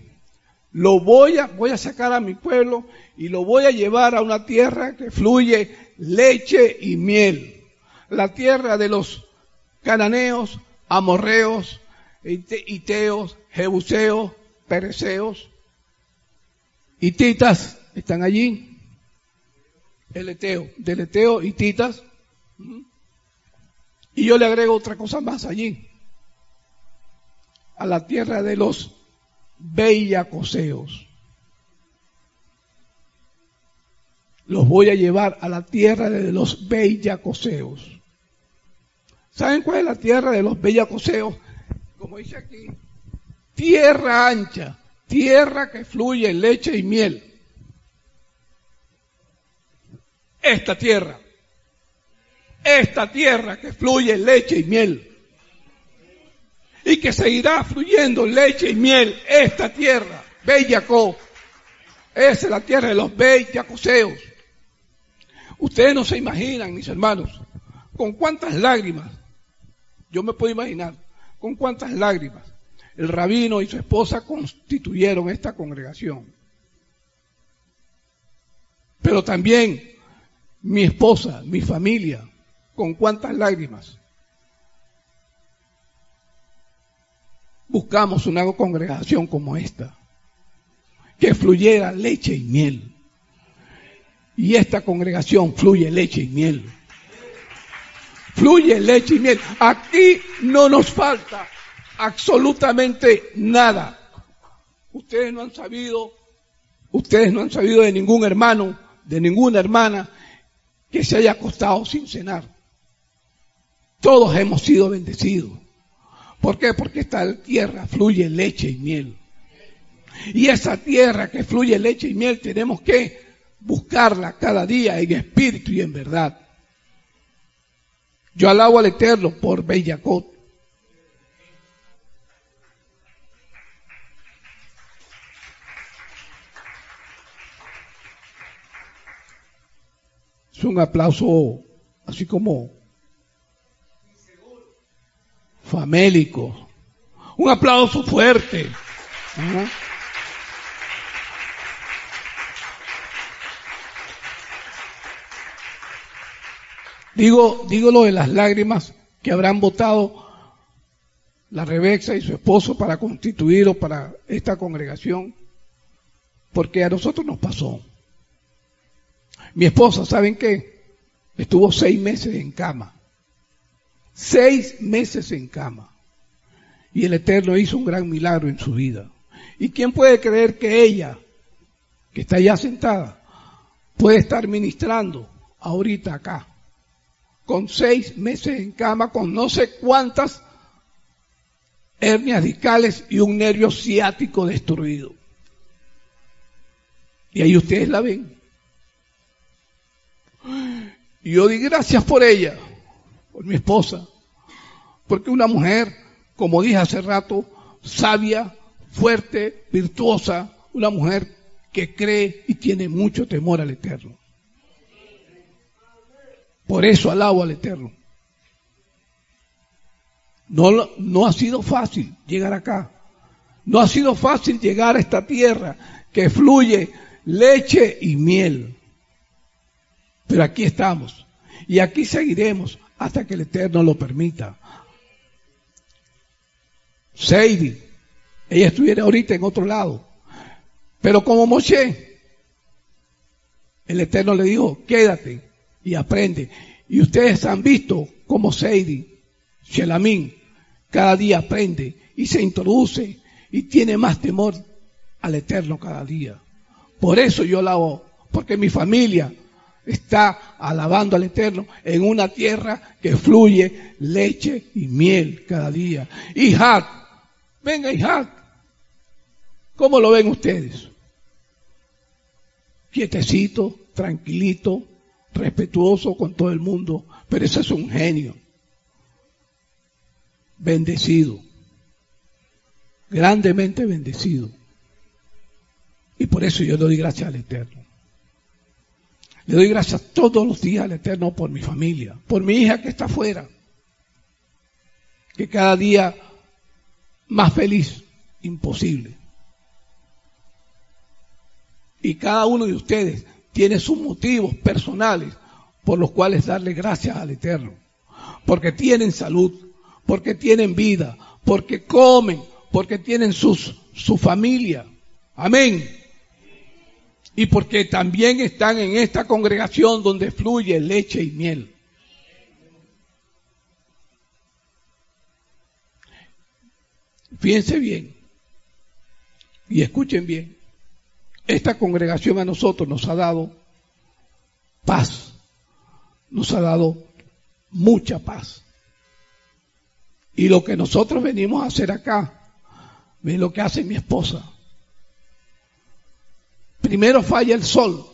lo voy a, voy a sacar a mi pueblo y lo voy a llevar a una tierra que fluye leche y miel. La tierra de los cananeos, amorreos, iteos, jebuseos, pereceos, hititas están allí. El eteo, del eteo, hititas. Y yo le agrego otra cosa más allí. A la tierra de los bellacoseos. Los voy a llevar a la tierra de los bellacoseos. ¿Saben cuál es la tierra de los bellacoseos? Como dice aquí, tierra ancha, tierra que fluye leche y miel. Esta tierra, esta tierra que fluye leche y miel y que seguirá fluyendo leche y miel esta tierra, Bellaco. Esa es la tierra de los bellacoseos. Ustedes no se imaginan, mis hermanos, con cuántas lágrimas, yo me puedo imaginar, con cuántas lágrimas el rabino y su esposa constituyeron esta congregación. Pero también mi esposa, mi familia, con cuántas lágrimas buscamos una congregación como esta, que fluyera leche y miel. Y esta congregación fluye leche y miel. Fluye leche y miel. Aquí no nos falta absolutamente nada. Ustedes no han sabido, ustedes no han sabido de ningún hermano, de ninguna hermana que se haya acostado sin cenar. Todos hemos sido bendecidos. ¿Por qué? Porque esta tierra fluye leche y miel. Y esa tierra que fluye leche y miel tenemos que buscarla cada día en espíritu y en verdad. Yo alabo al Eterno por Bellacot. Es un aplauso así como famélico. Un aplauso fuerte. Digo, digo lo de las lágrimas que habrán votado la Rebeca y su esposo para constituir o para esta congregación, porque a nosotros nos pasó. Mi esposa, ¿saben qué? Estuvo seis meses en cama seis meses en cama. Y el Eterno hizo un gran milagro en su vida. ¿Y quién puede creer que ella, que está ya sentada, puede estar ministrando ahorita acá? Con seis meses en cama, con no sé cuántas hernias discales y un nervio ciático destruido. Y ahí ustedes la ven. Y yo di gracias por ella, por mi esposa, porque una mujer, como dije hace rato, sabia, fuerte, virtuosa, una mujer que cree y tiene mucho temor al Eterno. Por eso alabo al Eterno. No, no ha sido fácil llegar acá. No ha sido fácil llegar a esta tierra que fluye leche y miel. Pero aquí estamos. Y aquí seguiremos hasta que el Eterno lo permita. Seidi, ella estuviera ahorita en otro lado. Pero como Moshe, el Eterno le dijo, quédate y aprende. Y ustedes han visto como Seidi, Shelamín, cada día aprende y se introduce y tiene más temor al Eterno cada día. Por eso yo la hago, porque mi familia está alabando al Eterno en una tierra que fluye leche y miel cada día. Hijad, venga hijad, ¿cómo lo ven ustedes? Quietecito, tranquilito, respetuoso con todo el mundo, pero ese es un genio. Bendecido, grandemente bendecido. Y por eso yo doy gracias al Eterno. Le doy gracias todos los días al Eterno por mi familia, por mi hija que está afuera, que cada día más feliz, imposible. Y cada uno de ustedes tiene sus motivos personales por los cuales darle gracias al Eterno. Porque tienen salud, porque tienen vida, porque comen, porque tienen sus, su familia. Amén y porque también están en esta congregación donde fluye leche y miel. Fíjense bien y escuchen bien. Esta congregación a nosotros nos ha dado paz, nos ha dado mucha paz. Y lo que nosotros venimos a hacer acá, ven lo que hace mi esposa Primero falla el sol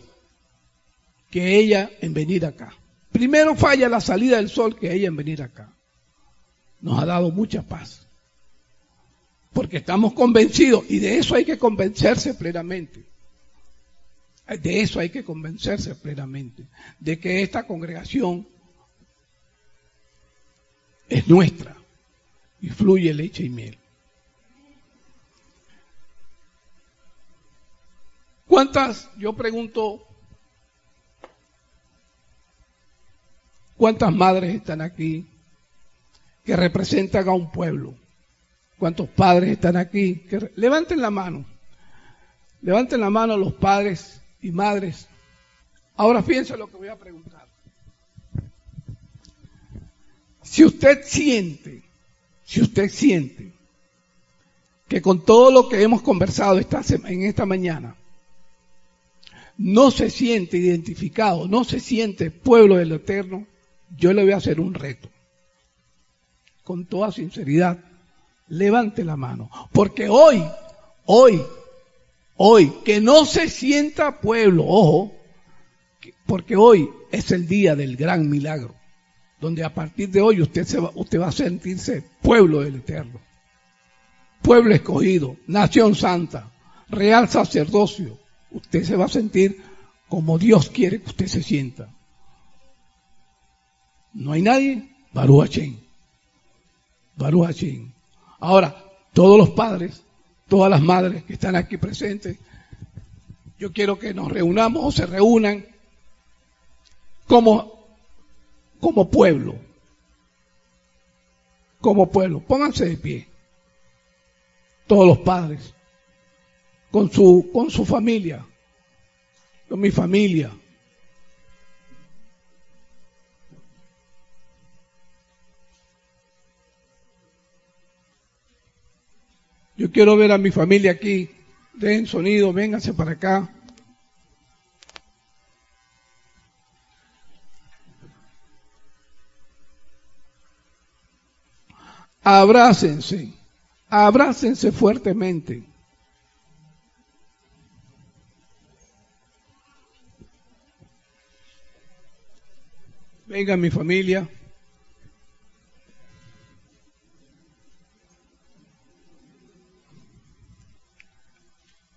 que ella en venir acá. Primero falla la salida del sol que ella en venir acá. Nos ha dado mucha paz. Porque estamos convencidos, y de eso hay que convencerse plenamente. De eso hay que convencerse plenamente. De que esta congregación es nuestra y fluye leche y miel. ¿Cuántas, yo pregunto, cuántas madres están aquí que representan a un pueblo? ¿Cuántos padres están aquí? Que levanten la mano. Levanten la mano los padres y madres. Ahora fíjense lo que voy a preguntar. Si usted siente, si usted siente que con todo lo que hemos conversado esta, en esta mañana, no se siente identificado, no se siente pueblo del Eterno, yo le voy a hacer un reto. Con toda sinceridad, levante la mano. Porque hoy, hoy, hoy, que no se sienta pueblo, ojo, porque hoy es el día del gran milagro, donde a partir de hoy usted, se va, usted va a sentirse pueblo del Eterno, pueblo escogido, nación santa, real sacerdocio, usted se va a sentir como Dios quiere que usted se sienta. No hay nadie, Baruch Hashem. Baruch Ahora, todos los padres, todas las madres que están aquí presentes, yo quiero que nos reunamos o se reúnan como, como pueblo. Como pueblo. Pónganse de pie. Todos los padres con su, con su familia, con mi familia. Yo quiero ver a mi familia aquí. Den sonido, vénganse para acá. Abrácense, abrácense fuertemente. Venga mi familia.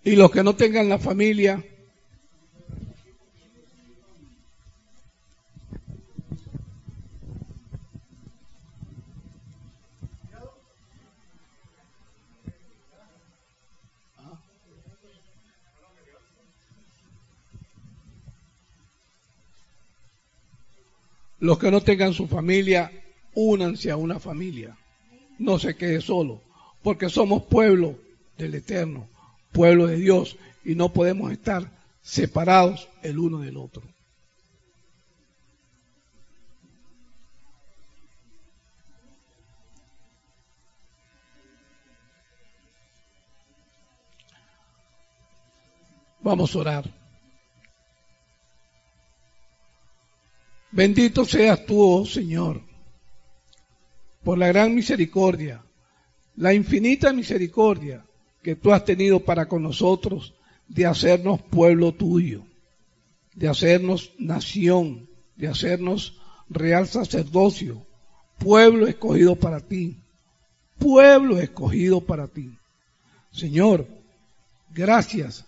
Y los que no tengan la familia, Los que no tengan su familia, únanse a una familia. No se quede solo, porque somos pueblo del Eterno, pueblo de Dios, y no podemos estar separados el uno del otro. Vamos a orar. Bendito seas tú, oh Señor, por la gran misericordia, la infinita misericordia que tú has tenido para con nosotros de hacernos pueblo tuyo, de hacernos nación, de hacernos real sacerdocio, pueblo escogido para ti, pueblo escogido para ti. Señor, gracias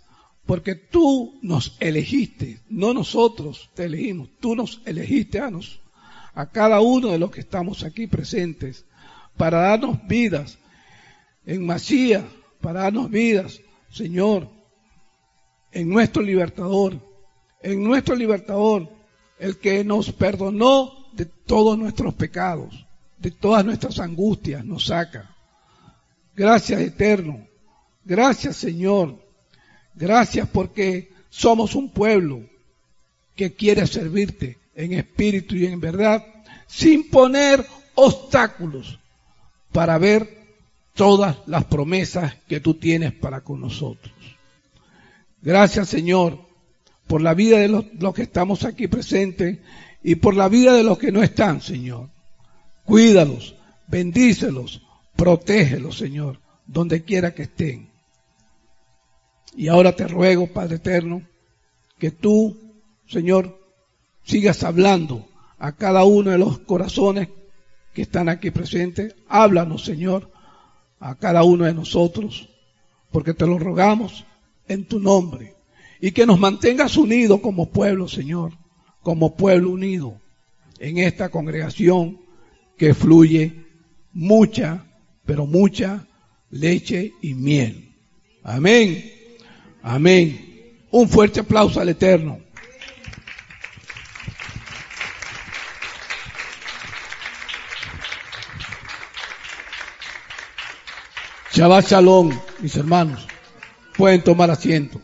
porque tú nos elegiste, no nosotros te elegimos, tú nos elegiste a nos, a cada uno de los que estamos aquí presentes, para darnos vidas en Masía, para darnos vidas, Señor, en nuestro libertador, en nuestro libertador, el que nos perdonó de todos nuestros pecados, de todas nuestras angustias, nos saca. Gracias, eterno. Gracias, Señor Gracias porque somos un pueblo que quiere servirte en espíritu y en verdad, sin poner obstáculos para ver todas las promesas que tú tienes para con nosotros. Gracias Señor por la vida de los, que estamos aquí presentes y por la vida de los que no están, Señor. Cuídalos, bendícelos, protégelos, Señor, donde quiera que estén. Y ahora te ruego, Padre Eterno, que tú, Señor, sigas hablando a cada uno de los corazones que están aquí presentes. Háblanos, Señor, a cada uno de nosotros, porque te lo rogamos en tu nombre. Y que nos mantengas unidos como pueblo, Señor, como pueblo unido en esta congregación que fluye mucha, pero mucha leche y miel. Amén. Amén. Un fuerte aplauso al Eterno. Shabbat Shalom, mis hermanos. Pueden tomar asiento.